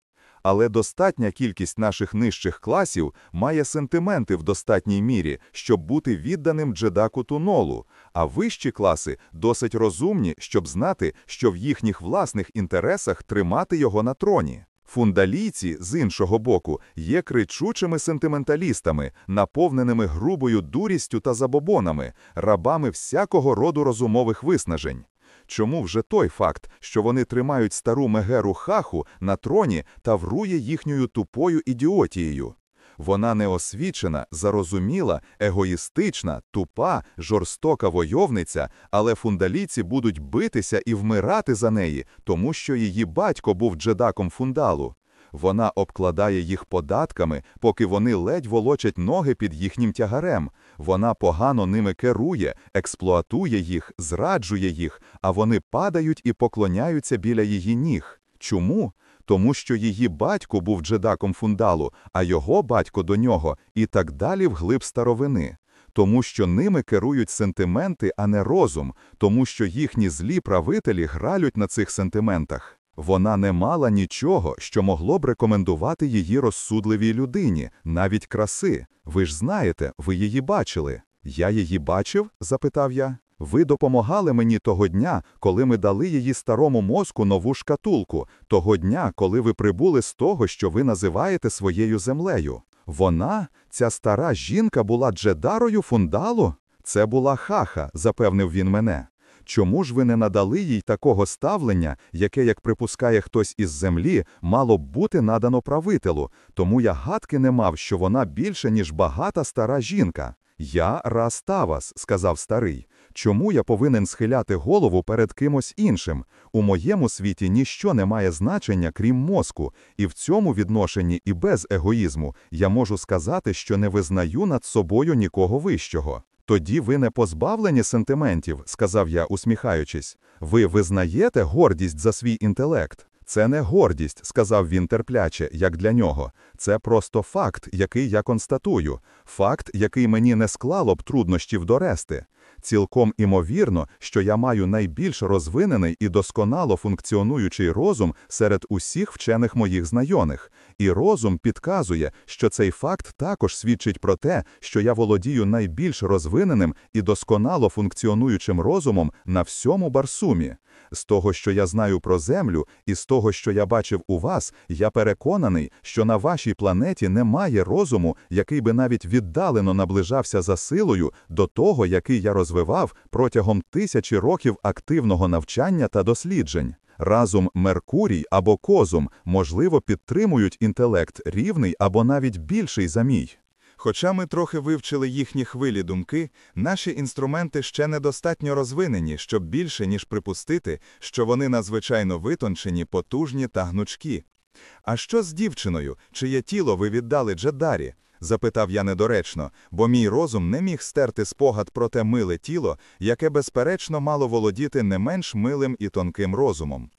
Але достатня кількість наших нижчих класів має сентименти в достатній мірі, щоб бути відданим джедаку тунолу, а вищі класи досить розумні, щоб знати, що в їхніх власних інтересах тримати його на троні. Фундалійці, з іншого боку, є кричучими сентименталістами, наповненими грубою дурістю та забобонами, рабами всякого роду розумових виснажень. Чому вже той факт, що вони тримають стару мегеру хаху на троні та врує їхньою тупою ідіотією? Вона неосвічена, зарозуміла, егоїстична, тупа, жорстока войовниця, але фундаліці будуть битися і вмирати за неї, тому що її батько був джедаком фундалу. Вона обкладає їх податками, поки вони ледь волочать ноги під їхнім тягарем. Вона погано ними керує, експлуатує їх, зраджує їх, а вони падають і поклоняються біля її ніг. Чому? Тому що її батько був джедаком фундалу, а його батько до нього, і так далі вглиб старовини. Тому що ними керують сентименти, а не розум, тому що їхні злі правителі гралють на цих сентиментах. Вона не мала нічого, що могло б рекомендувати її розсудливій людині, навіть краси. Ви ж знаєте, ви її бачили. Я її бачив? запитав я. Ви допомагали мені того дня, коли ми дали її старому мозку нову шкатулку, того дня, коли ви прибули з того, що ви називаєте своєю землею. Вона, ця стара жінка, була джедарою фундалу? Це була хаха, запевнив він мене. Чому ж ви не надали їй такого ставлення, яке, як припускає хтось із землі, мало б бути надано правителю, тому я гадки не мав, що вона більше, ніж багата стара жінка. Я раз Тавас, сказав старий. Чому я повинен схиляти голову перед кимось іншим? У моєму світі ніщо не має значення, крім мозку, і в цьому відношенні і без егоїзму я можу сказати, що не визнаю над собою нікого вищого. Тоді ви не позбавлені сентиментів, сказав я, усміхаючись. Ви визнаєте гордість за свій інтелект? Це не гордість, сказав він терпляче, як для нього. Це просто факт, який я констатую, факт, який мені не склало б труднощів дорести. Цілком імовірно, що я маю найбільш розвинений і досконало функціонуючий розум серед усіх вчених моїх знайомих, і розум підказує, що цей факт також свідчить про те, що я володію найбільш розвиненим і досконало функціонуючим розумом на всьому Барсумі. З того, що я знаю про Землю, і з того, що я бачив у вас, я переконаний, що на вашій планеті немає розуму, який би навіть віддалено наближався за силою до того, який я розвивав протягом тисячі років активного навчання та досліджень. Разум Меркурій або Козум, можливо, підтримують інтелект рівний або навіть більший за мій. Хоча ми трохи вивчили їхні хвилі думки, наші інструменти ще недостатньо розвинені, щоб більше, ніж припустити, що вони надзвичайно витончені, потужні та гнучкі. А що з дівчиною, чиє тіло ви віддали Джедарі? Запитав я недоречно, бо мій розум не міг стерти спогад про те миле тіло, яке, безперечно, мало володіти не менш милим і тонким розумом.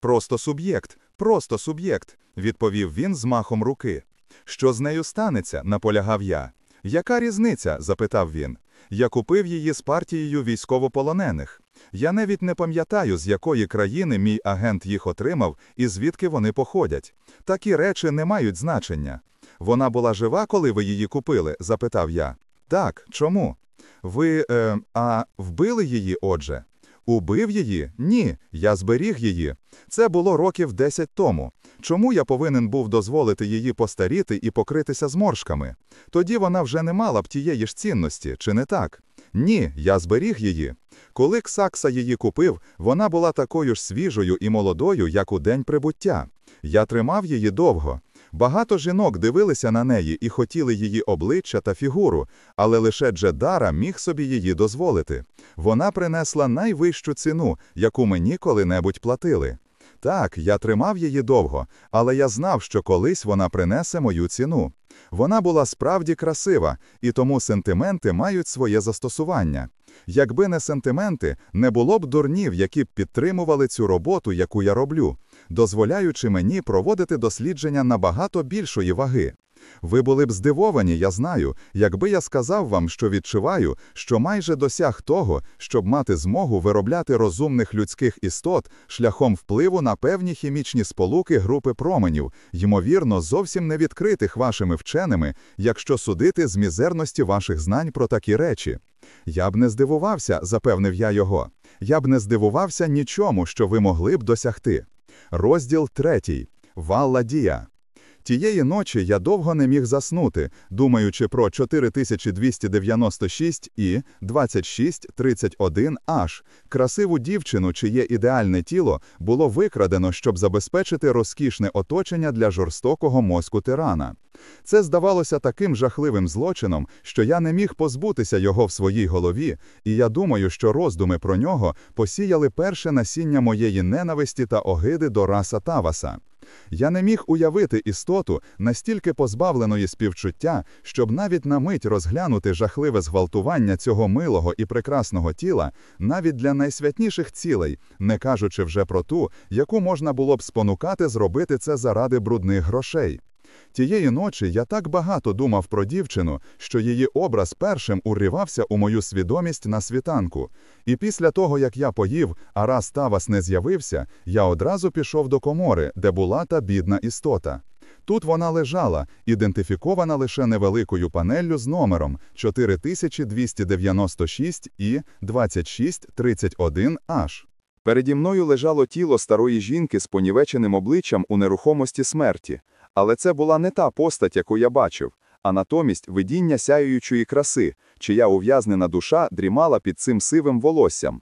Просто суб'єкт, просто суб'єкт, відповів він з махом руки. Що з нею станеться? наполягав я. Яка різниця? запитав він. Я купив її з партією військовополонених. Я навіть не пам'ятаю, з якої країни мій агент їх отримав і звідки вони походять. Такі речі не мають значення. Вона була жива, коли ви її купили? запитав я. Так, чому? Ви, е, а вбили її, отже? Убив її? Ні, я зберіг її. Це було років 10 тому. Чому я повинен був дозволити її постаріти і покритися зморшками? Тоді вона вже не мала б тієї ж цінності, чи не так? Ні, я зберіг її. Коли Ксакса її купив, вона була такою ж свіжою і молодою, як у день прибуття. Я тримав її довго. Багато жінок дивилися на неї і хотіли її обличчя та фігуру, але лише Джедара міг собі її дозволити. Вона принесла найвищу ціну, яку мені коли-небудь платили. Так, я тримав її довго, але я знав, що колись вона принесе мою ціну. Вона була справді красива, і тому сентименти мають своє застосування. Якби не сентименти, не було б дурнів, які б підтримували цю роботу, яку я роблю, дозволяючи мені проводити дослідження набагато більшої ваги. Ви були б здивовані, я знаю, якби я сказав вам, що відчуваю, що майже досяг того, щоб мати змогу виробляти розумних людських істот шляхом впливу на певні хімічні сполуки групи променів, ймовірно, зовсім не відкритих вашими вченими, якщо судити з мізерності ваших знань про такі речі. Я б не здивувався, запевнив я його. Я б не здивувався нічому, що ви могли б досягти. Розділ третій. Валла Дія. Тієї ночі я довго не міг заснути, думаючи про 4296 і 2631 аж красиву дівчину, чиє ідеальне тіло було викрадено, щоб забезпечити розкішне оточення для жорстокого мозку тирана. Це здавалося таким жахливим злочином, що я не міг позбутися його в своїй голові, і я думаю, що роздуми про нього посіяли перше насіння моєї ненависті та огиди до раса Таваса. Я не міг уявити істоту настільки позбавленої співчуття, щоб навіть на мить розглянути жахливе зґвалтування цього милого і прекрасного тіла навіть для найсвятніших цілей, не кажучи вже про ту, яку можна було б спонукати зробити це заради брудних грошей. Тієї ночі я так багато думав про дівчину, що її образ першим уривався у мою свідомість на світанку. І після того, як я поїв, а раз Тавас не з'явився, я одразу пішов до комори, де була та бідна істота. Тут вона лежала, ідентифікована лише невеликою панеллю з номером 4296 і 2631H. Переді мною лежало тіло старої жінки з понівеченим обличчям у нерухомості смерті. Але це була не та постать, яку я бачив, а натомість видіння сяючої краси, чия ув'язнена душа дрімала під цим сивим волоссям.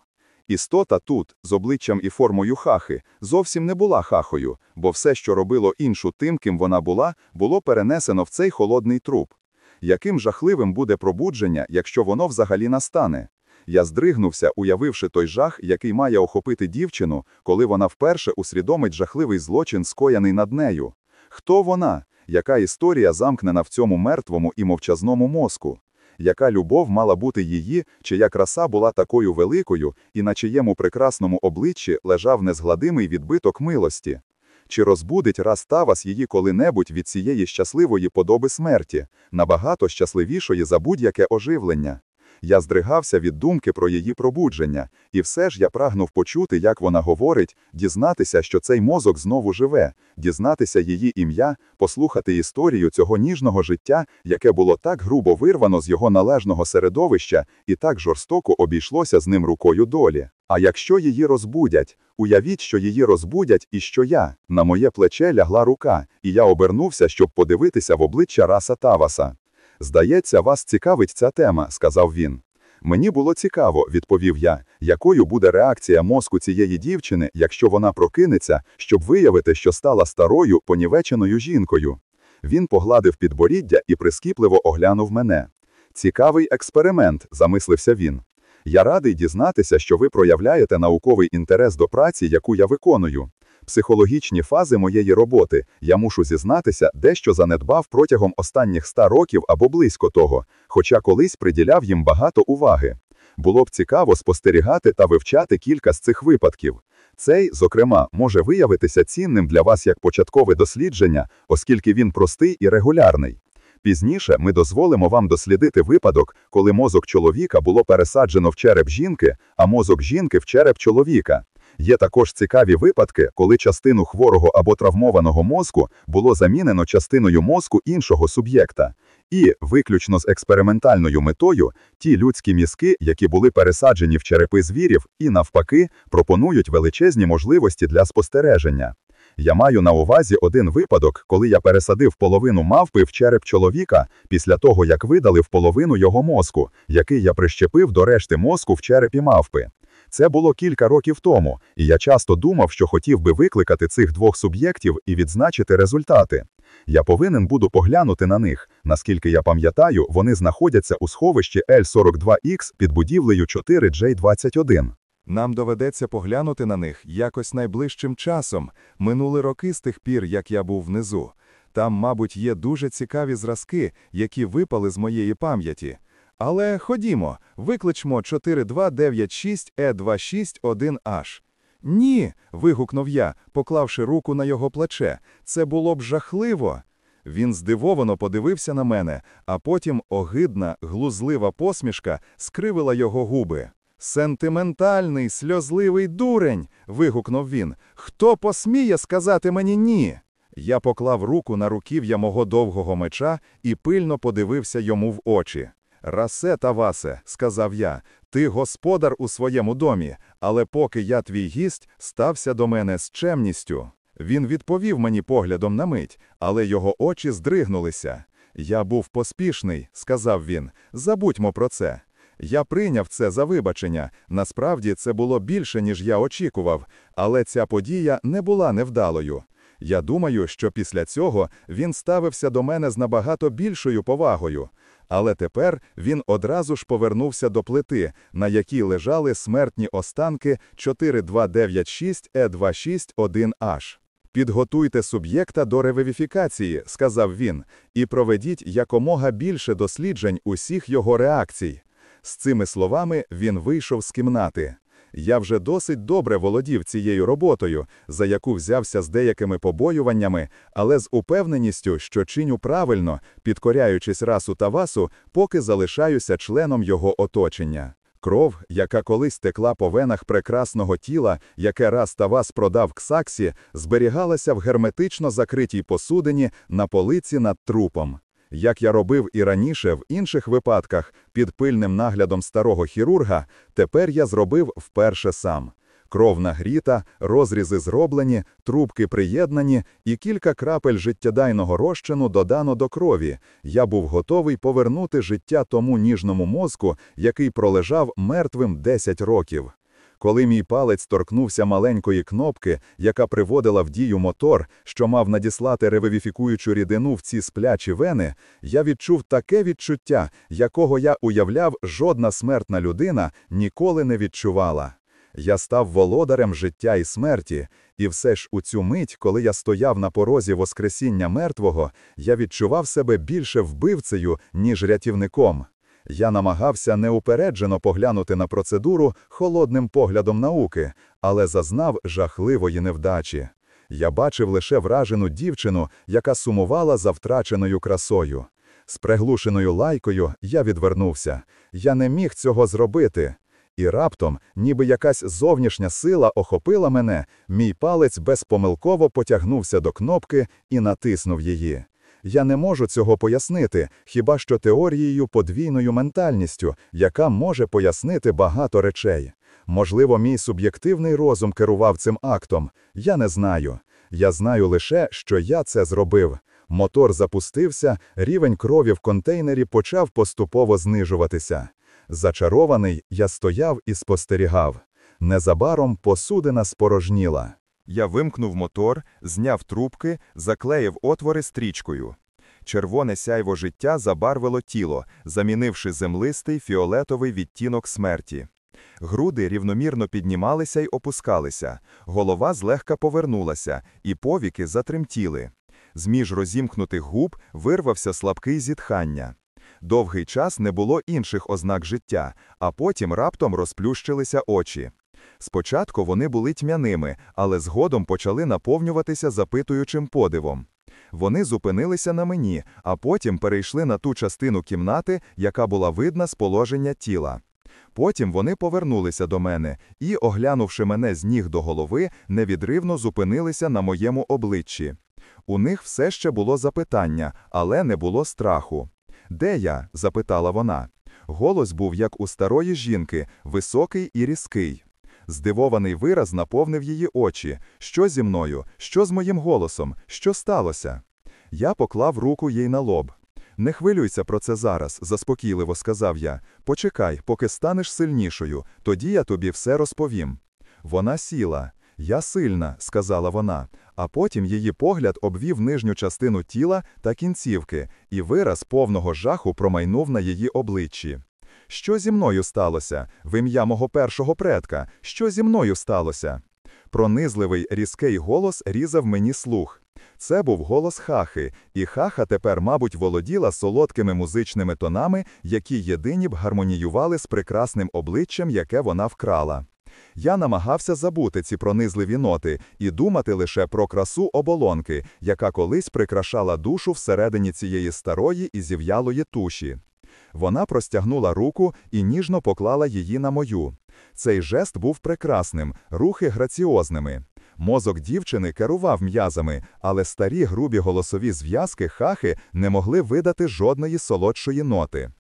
Істота тут, з обличчям і формою хахи, зовсім не була хахою, бо все, що робило іншу тим, ким вона була, було перенесено в цей холодний труп. Яким жахливим буде пробудження, якщо воно взагалі настане? Я здригнувся, уявивши той жах, який має охопити дівчину, коли вона вперше усвідомить жахливий злочин, скояний над нею. Хто вона? Яка історія замкнена в цьому мертвому і мовчазному мозку? Яка любов мала бути її, чия краса була такою великою, і на чиєму прекрасному обличчі лежав незгладимий відбиток милості? Чи розбудить раз Тавас її коли-небудь від цієї щасливої подоби смерті, набагато щасливішої за будь-яке оживлення? Я здригався від думки про її пробудження, і все ж я прагнув почути, як вона говорить, дізнатися, що цей мозок знову живе, дізнатися її ім'я, послухати історію цього ніжного життя, яке було так грубо вирвано з його належного середовища і так жорстоко обійшлося з ним рукою долі. А якщо її розбудять, уявіть, що її розбудять і що я, на моє плече лягла рука, і я обернувся, щоб подивитися в обличчя раса Таваса. Здається, вас цікавить ця тема, сказав він. Мені було цікаво, відповів я, якою буде реакція мозку цієї дівчини, якщо вона прокинеться, щоб виявити, що стала старою, понівеченою жінкою. Він погладив підборіддя і прискіпливо оглянув мене. Цікавий експеримент, замислився він. Я радий дізнатися, що ви проявляєте науковий інтерес до праці, яку я виконую. Психологічні фази моєї роботи я мушу зізнатися, дещо занедбав протягом останніх ста років або близько того, хоча колись приділяв їм багато уваги. Було б цікаво спостерігати та вивчати кілька з цих випадків. Цей, зокрема, може виявитися цінним для вас як початкове дослідження, оскільки він простий і регулярний. Пізніше ми дозволимо вам дослідити випадок, коли мозок чоловіка було пересаджено в череп жінки, а мозок жінки в череп чоловіка. Є також цікаві випадки, коли частину хворого або травмованого мозку було замінено частиною мозку іншого суб'єкта. І, виключно з експериментальною метою, ті людські мізки, які були пересаджені в черепи звірів, і навпаки, пропонують величезні можливості для спостереження. Я маю на увазі один випадок, коли я пересадив половину мавпи в череп чоловіка після того, як видалив половину його мозку, який я прищепив до решти мозку в черепі мавпи. Це було кілька років тому, і я часто думав, що хотів би викликати цих двох суб'єктів і відзначити результати. Я повинен буду поглянути на них. Наскільки я пам'ятаю, вони знаходяться у сховищі L42X під будівлею 4J21. Нам доведеться поглянути на них якось найближчим часом. Минули роки з тих пір, як я був внизу. Там, мабуть, є дуже цікаві зразки, які випали з моєї пам'яті. Але ходімо, викличмо 4296E261H. Ні. вигукнув я, поклавши руку на його плече. Це було б жахливо. Він здивовано подивився на мене, а потім огидна, глузлива посмішка скривила його губи. Сентиментальний, сльозливий дурень. вигукнув він. Хто посміє сказати мені ні? Я поклав руку на руків'я мого довгого меча і пильно подивився йому в очі. Расе та Васе, сказав я, ти господар у своєму домі, але поки я твій гість, стався до мене з чемністю. Він відповів мені поглядом на мить, але його очі здригнулися. Я був поспішний, сказав він. Забудьмо про це. Я прийняв це за вибачення. Насправді це було більше, ніж я очікував, але ця подія не була невдалою. Я думаю, що після цього він ставився до мене з набагато більшою повагою. Але тепер він одразу ж повернувся до плити, на якій лежали смертні останки 4296E261H. Підготуйте суб'єкта до ревивіфікації, сказав він, і проведіть якомога більше досліджень усіх його реакцій. З цими словами він вийшов з кімнати. Я вже досить добре володів цією роботою, за яку взявся з деякими побоюваннями, але з упевненістю, що чиню правильно, підкоряючись расу та васу, поки залишаюся членом його оточення. Кров, яка колись текла по венах прекрасного тіла, яке раз та вас продав Ксаксі, зберігалася в герметично закритій посудині на полиці над трупом. Як я робив і раніше в інших випадках під пильним наглядом старого хірурга, тепер я зробив вперше сам. Кров нагріта, розрізи зроблені, трубки приєднані і кілька крапель життєдайного розчину додано до крові. Я був готовий повернути життя тому ніжному мозку, який пролежав мертвим 10 років. Коли мій палець торкнувся маленької кнопки, яка приводила в дію мотор, що мав надіслати ревивіфікуючу рідину в ці сплячі вени, я відчув таке відчуття, якого я уявляв, жодна смертна людина ніколи не відчувала. Я став володарем життя і смерті, і все ж у цю мить, коли я стояв на порозі Воскресіння мертвого, я відчував себе більше вбивцею, ніж рятівником. Я намагався неупереджено поглянути на процедуру холодним поглядом науки, але зазнав жахливої невдачі. Я бачив лише вражену дівчину, яка сумувала за втраченою красою. З приглушеною лайкою я відвернувся. Я не міг цього зробити. І раптом, ніби якась зовнішня сила охопила мене, мій палець безпомилково потягнувся до кнопки і натиснув її. Я не можу цього пояснити, хіба що теорією подвійною ментальністю, яка може пояснити багато речей. Можливо, мій суб'єктивний розум керував цим актом. Я не знаю. Я знаю лише, що я це зробив. Мотор запустився, рівень крові в контейнері почав поступово знижуватися. Зачарований, я стояв і спостерігав. Незабаром посудина спорожніла. Я вимкнув мотор, зняв трубки, заклеїв отвори стрічкою. Червоне сяйво життя забарвило тіло, замінивши землистий фіолетовий відтінок смерті. Груди рівномірно піднімалися й опускалися, голова злегка повернулася, і повіки затремтіли. З між розімкнутих губ вирвався слабкий зітхання. Довгий час не було інших ознак життя, а потім раптом розплющилися очі. Спочатку вони були тьмяними, але згодом почали наповнюватися запитуючим подивом. Вони зупинилися на мені, а потім перейшли на ту частину кімнати, яка була видна з положення тіла. Потім вони повернулися до мене і, оглянувши мене з ніг до голови, невідривно зупинилися на моєму обличчі. У них все ще було запитання, але не було страху. Де я? запитала вона. Голос був як у старої жінки, високий і різкий. Здивований вираз наповнив її очі. Що зі мною? Що з моїм голосом? Що сталося? Я поклав руку їй на лоб. Не хвилюйся про це зараз, заспокійливо сказав я. Почекай, поки станеш сильнішою, тоді я тобі все розповім. Вона сіла. Я сильна, сказала вона, а потім її погляд обвів нижню частину тіла та кінцівки, і вираз повного жаху промайнув на її обличчі. Що зі мною сталося? В ім'я мого першого предка. Що зі мною сталося? Пронизливий різкий голос різав мені слух. Це був голос хахи, і хаха тепер, мабуть, володіла солодкими музичними тонами, які єдині б гармоніювали з прекрасним обличчям, яке вона вкрала. Я намагався забути ці пронизливі ноти і думати лише про красу оболонки, яка колись прикрашала душу всередині цієї старої і зів'ялої туші. Вона простягнула руку і ніжно поклала її на мою. Цей жест був прекрасним, рухи граціозними. Мозок дівчини керував м'язами, але старі грубі голосові зв'язки хахи не могли видати жодної солодшої ноти.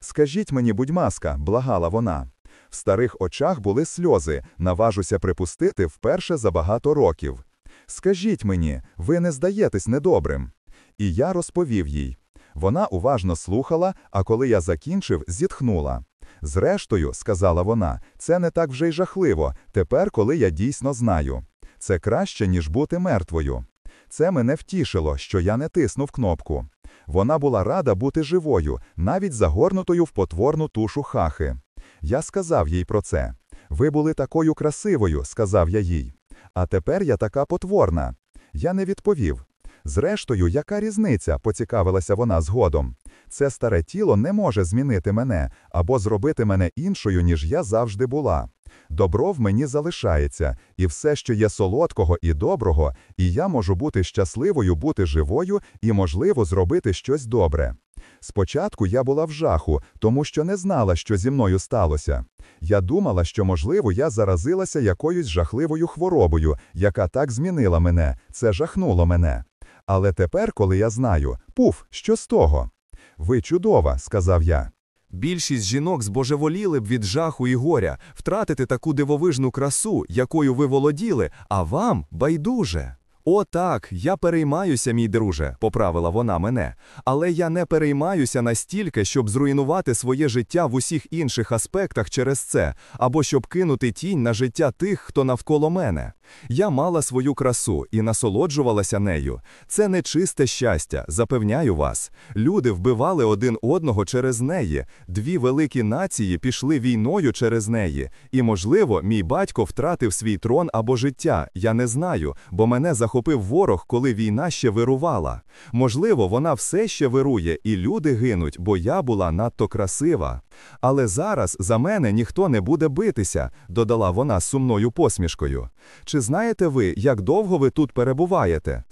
Скажіть мені, будь маска, благала вона. В старих очах були сльози, наважуся припустити вперше за багато років. Скажіть мені, ви не здаєтесь недобрим. І я розповів їй. Вона уважно слухала, а коли я закінчив, зітхнула. Зрештою, сказала вона, це не так вже й жахливо, тепер, коли я дійсно знаю. Це краще, ніж бути мертвою. Це мене втішило, що я не тиснув кнопку. Вона була рада бути живою, навіть загорнутою в потворну тушу хахи. Я сказав їй про це. Ви були такою красивою, сказав я їй. А тепер я така потворна. Я не відповів. Зрештою, яка різниця, поцікавилася вона згодом. Це старе тіло не може змінити мене або зробити мене іншою, ніж я завжди була. Добро в мені залишається, і все, що є солодкого і доброго, і я можу бути щасливою, бути живою і, можливо, зробити щось добре. Спочатку я була в жаху, тому що не знала, що зі мною сталося. Я думала, що, можливо, я заразилася якоюсь жахливою хворобою, яка так змінила мене, це жахнуло мене. Але тепер, коли я знаю, пуф, що з того? Ви чудова, сказав я. Більшість жінок збожеволіли б від жаху і горя, втратити таку дивовижну красу, якою ви володіли, а вам байдуже. О, так, я переймаюся, мій друже, поправила вона мене. Але я не переймаюся настільки, щоб зруйнувати своє життя в усіх інших аспектах через це, або щоб кинути тінь на життя тих, хто навколо мене. Я мала свою красу і насолоджувалася нею. Це не чисте щастя, запевняю вас. Люди вбивали один одного через неї. Дві великі нації пішли війною через неї. І, можливо, мій батько втратив свій трон або життя. Я не знаю, бо мене захопив ворог, коли війна ще вирувала. Можливо, вона все ще вирує, і люди гинуть, бо я була надто красива. Але зараз за мене ніхто не буде битися, додала вона з сумною посмішкою. Чи знаєте ви, як довго ви тут перебуваєте?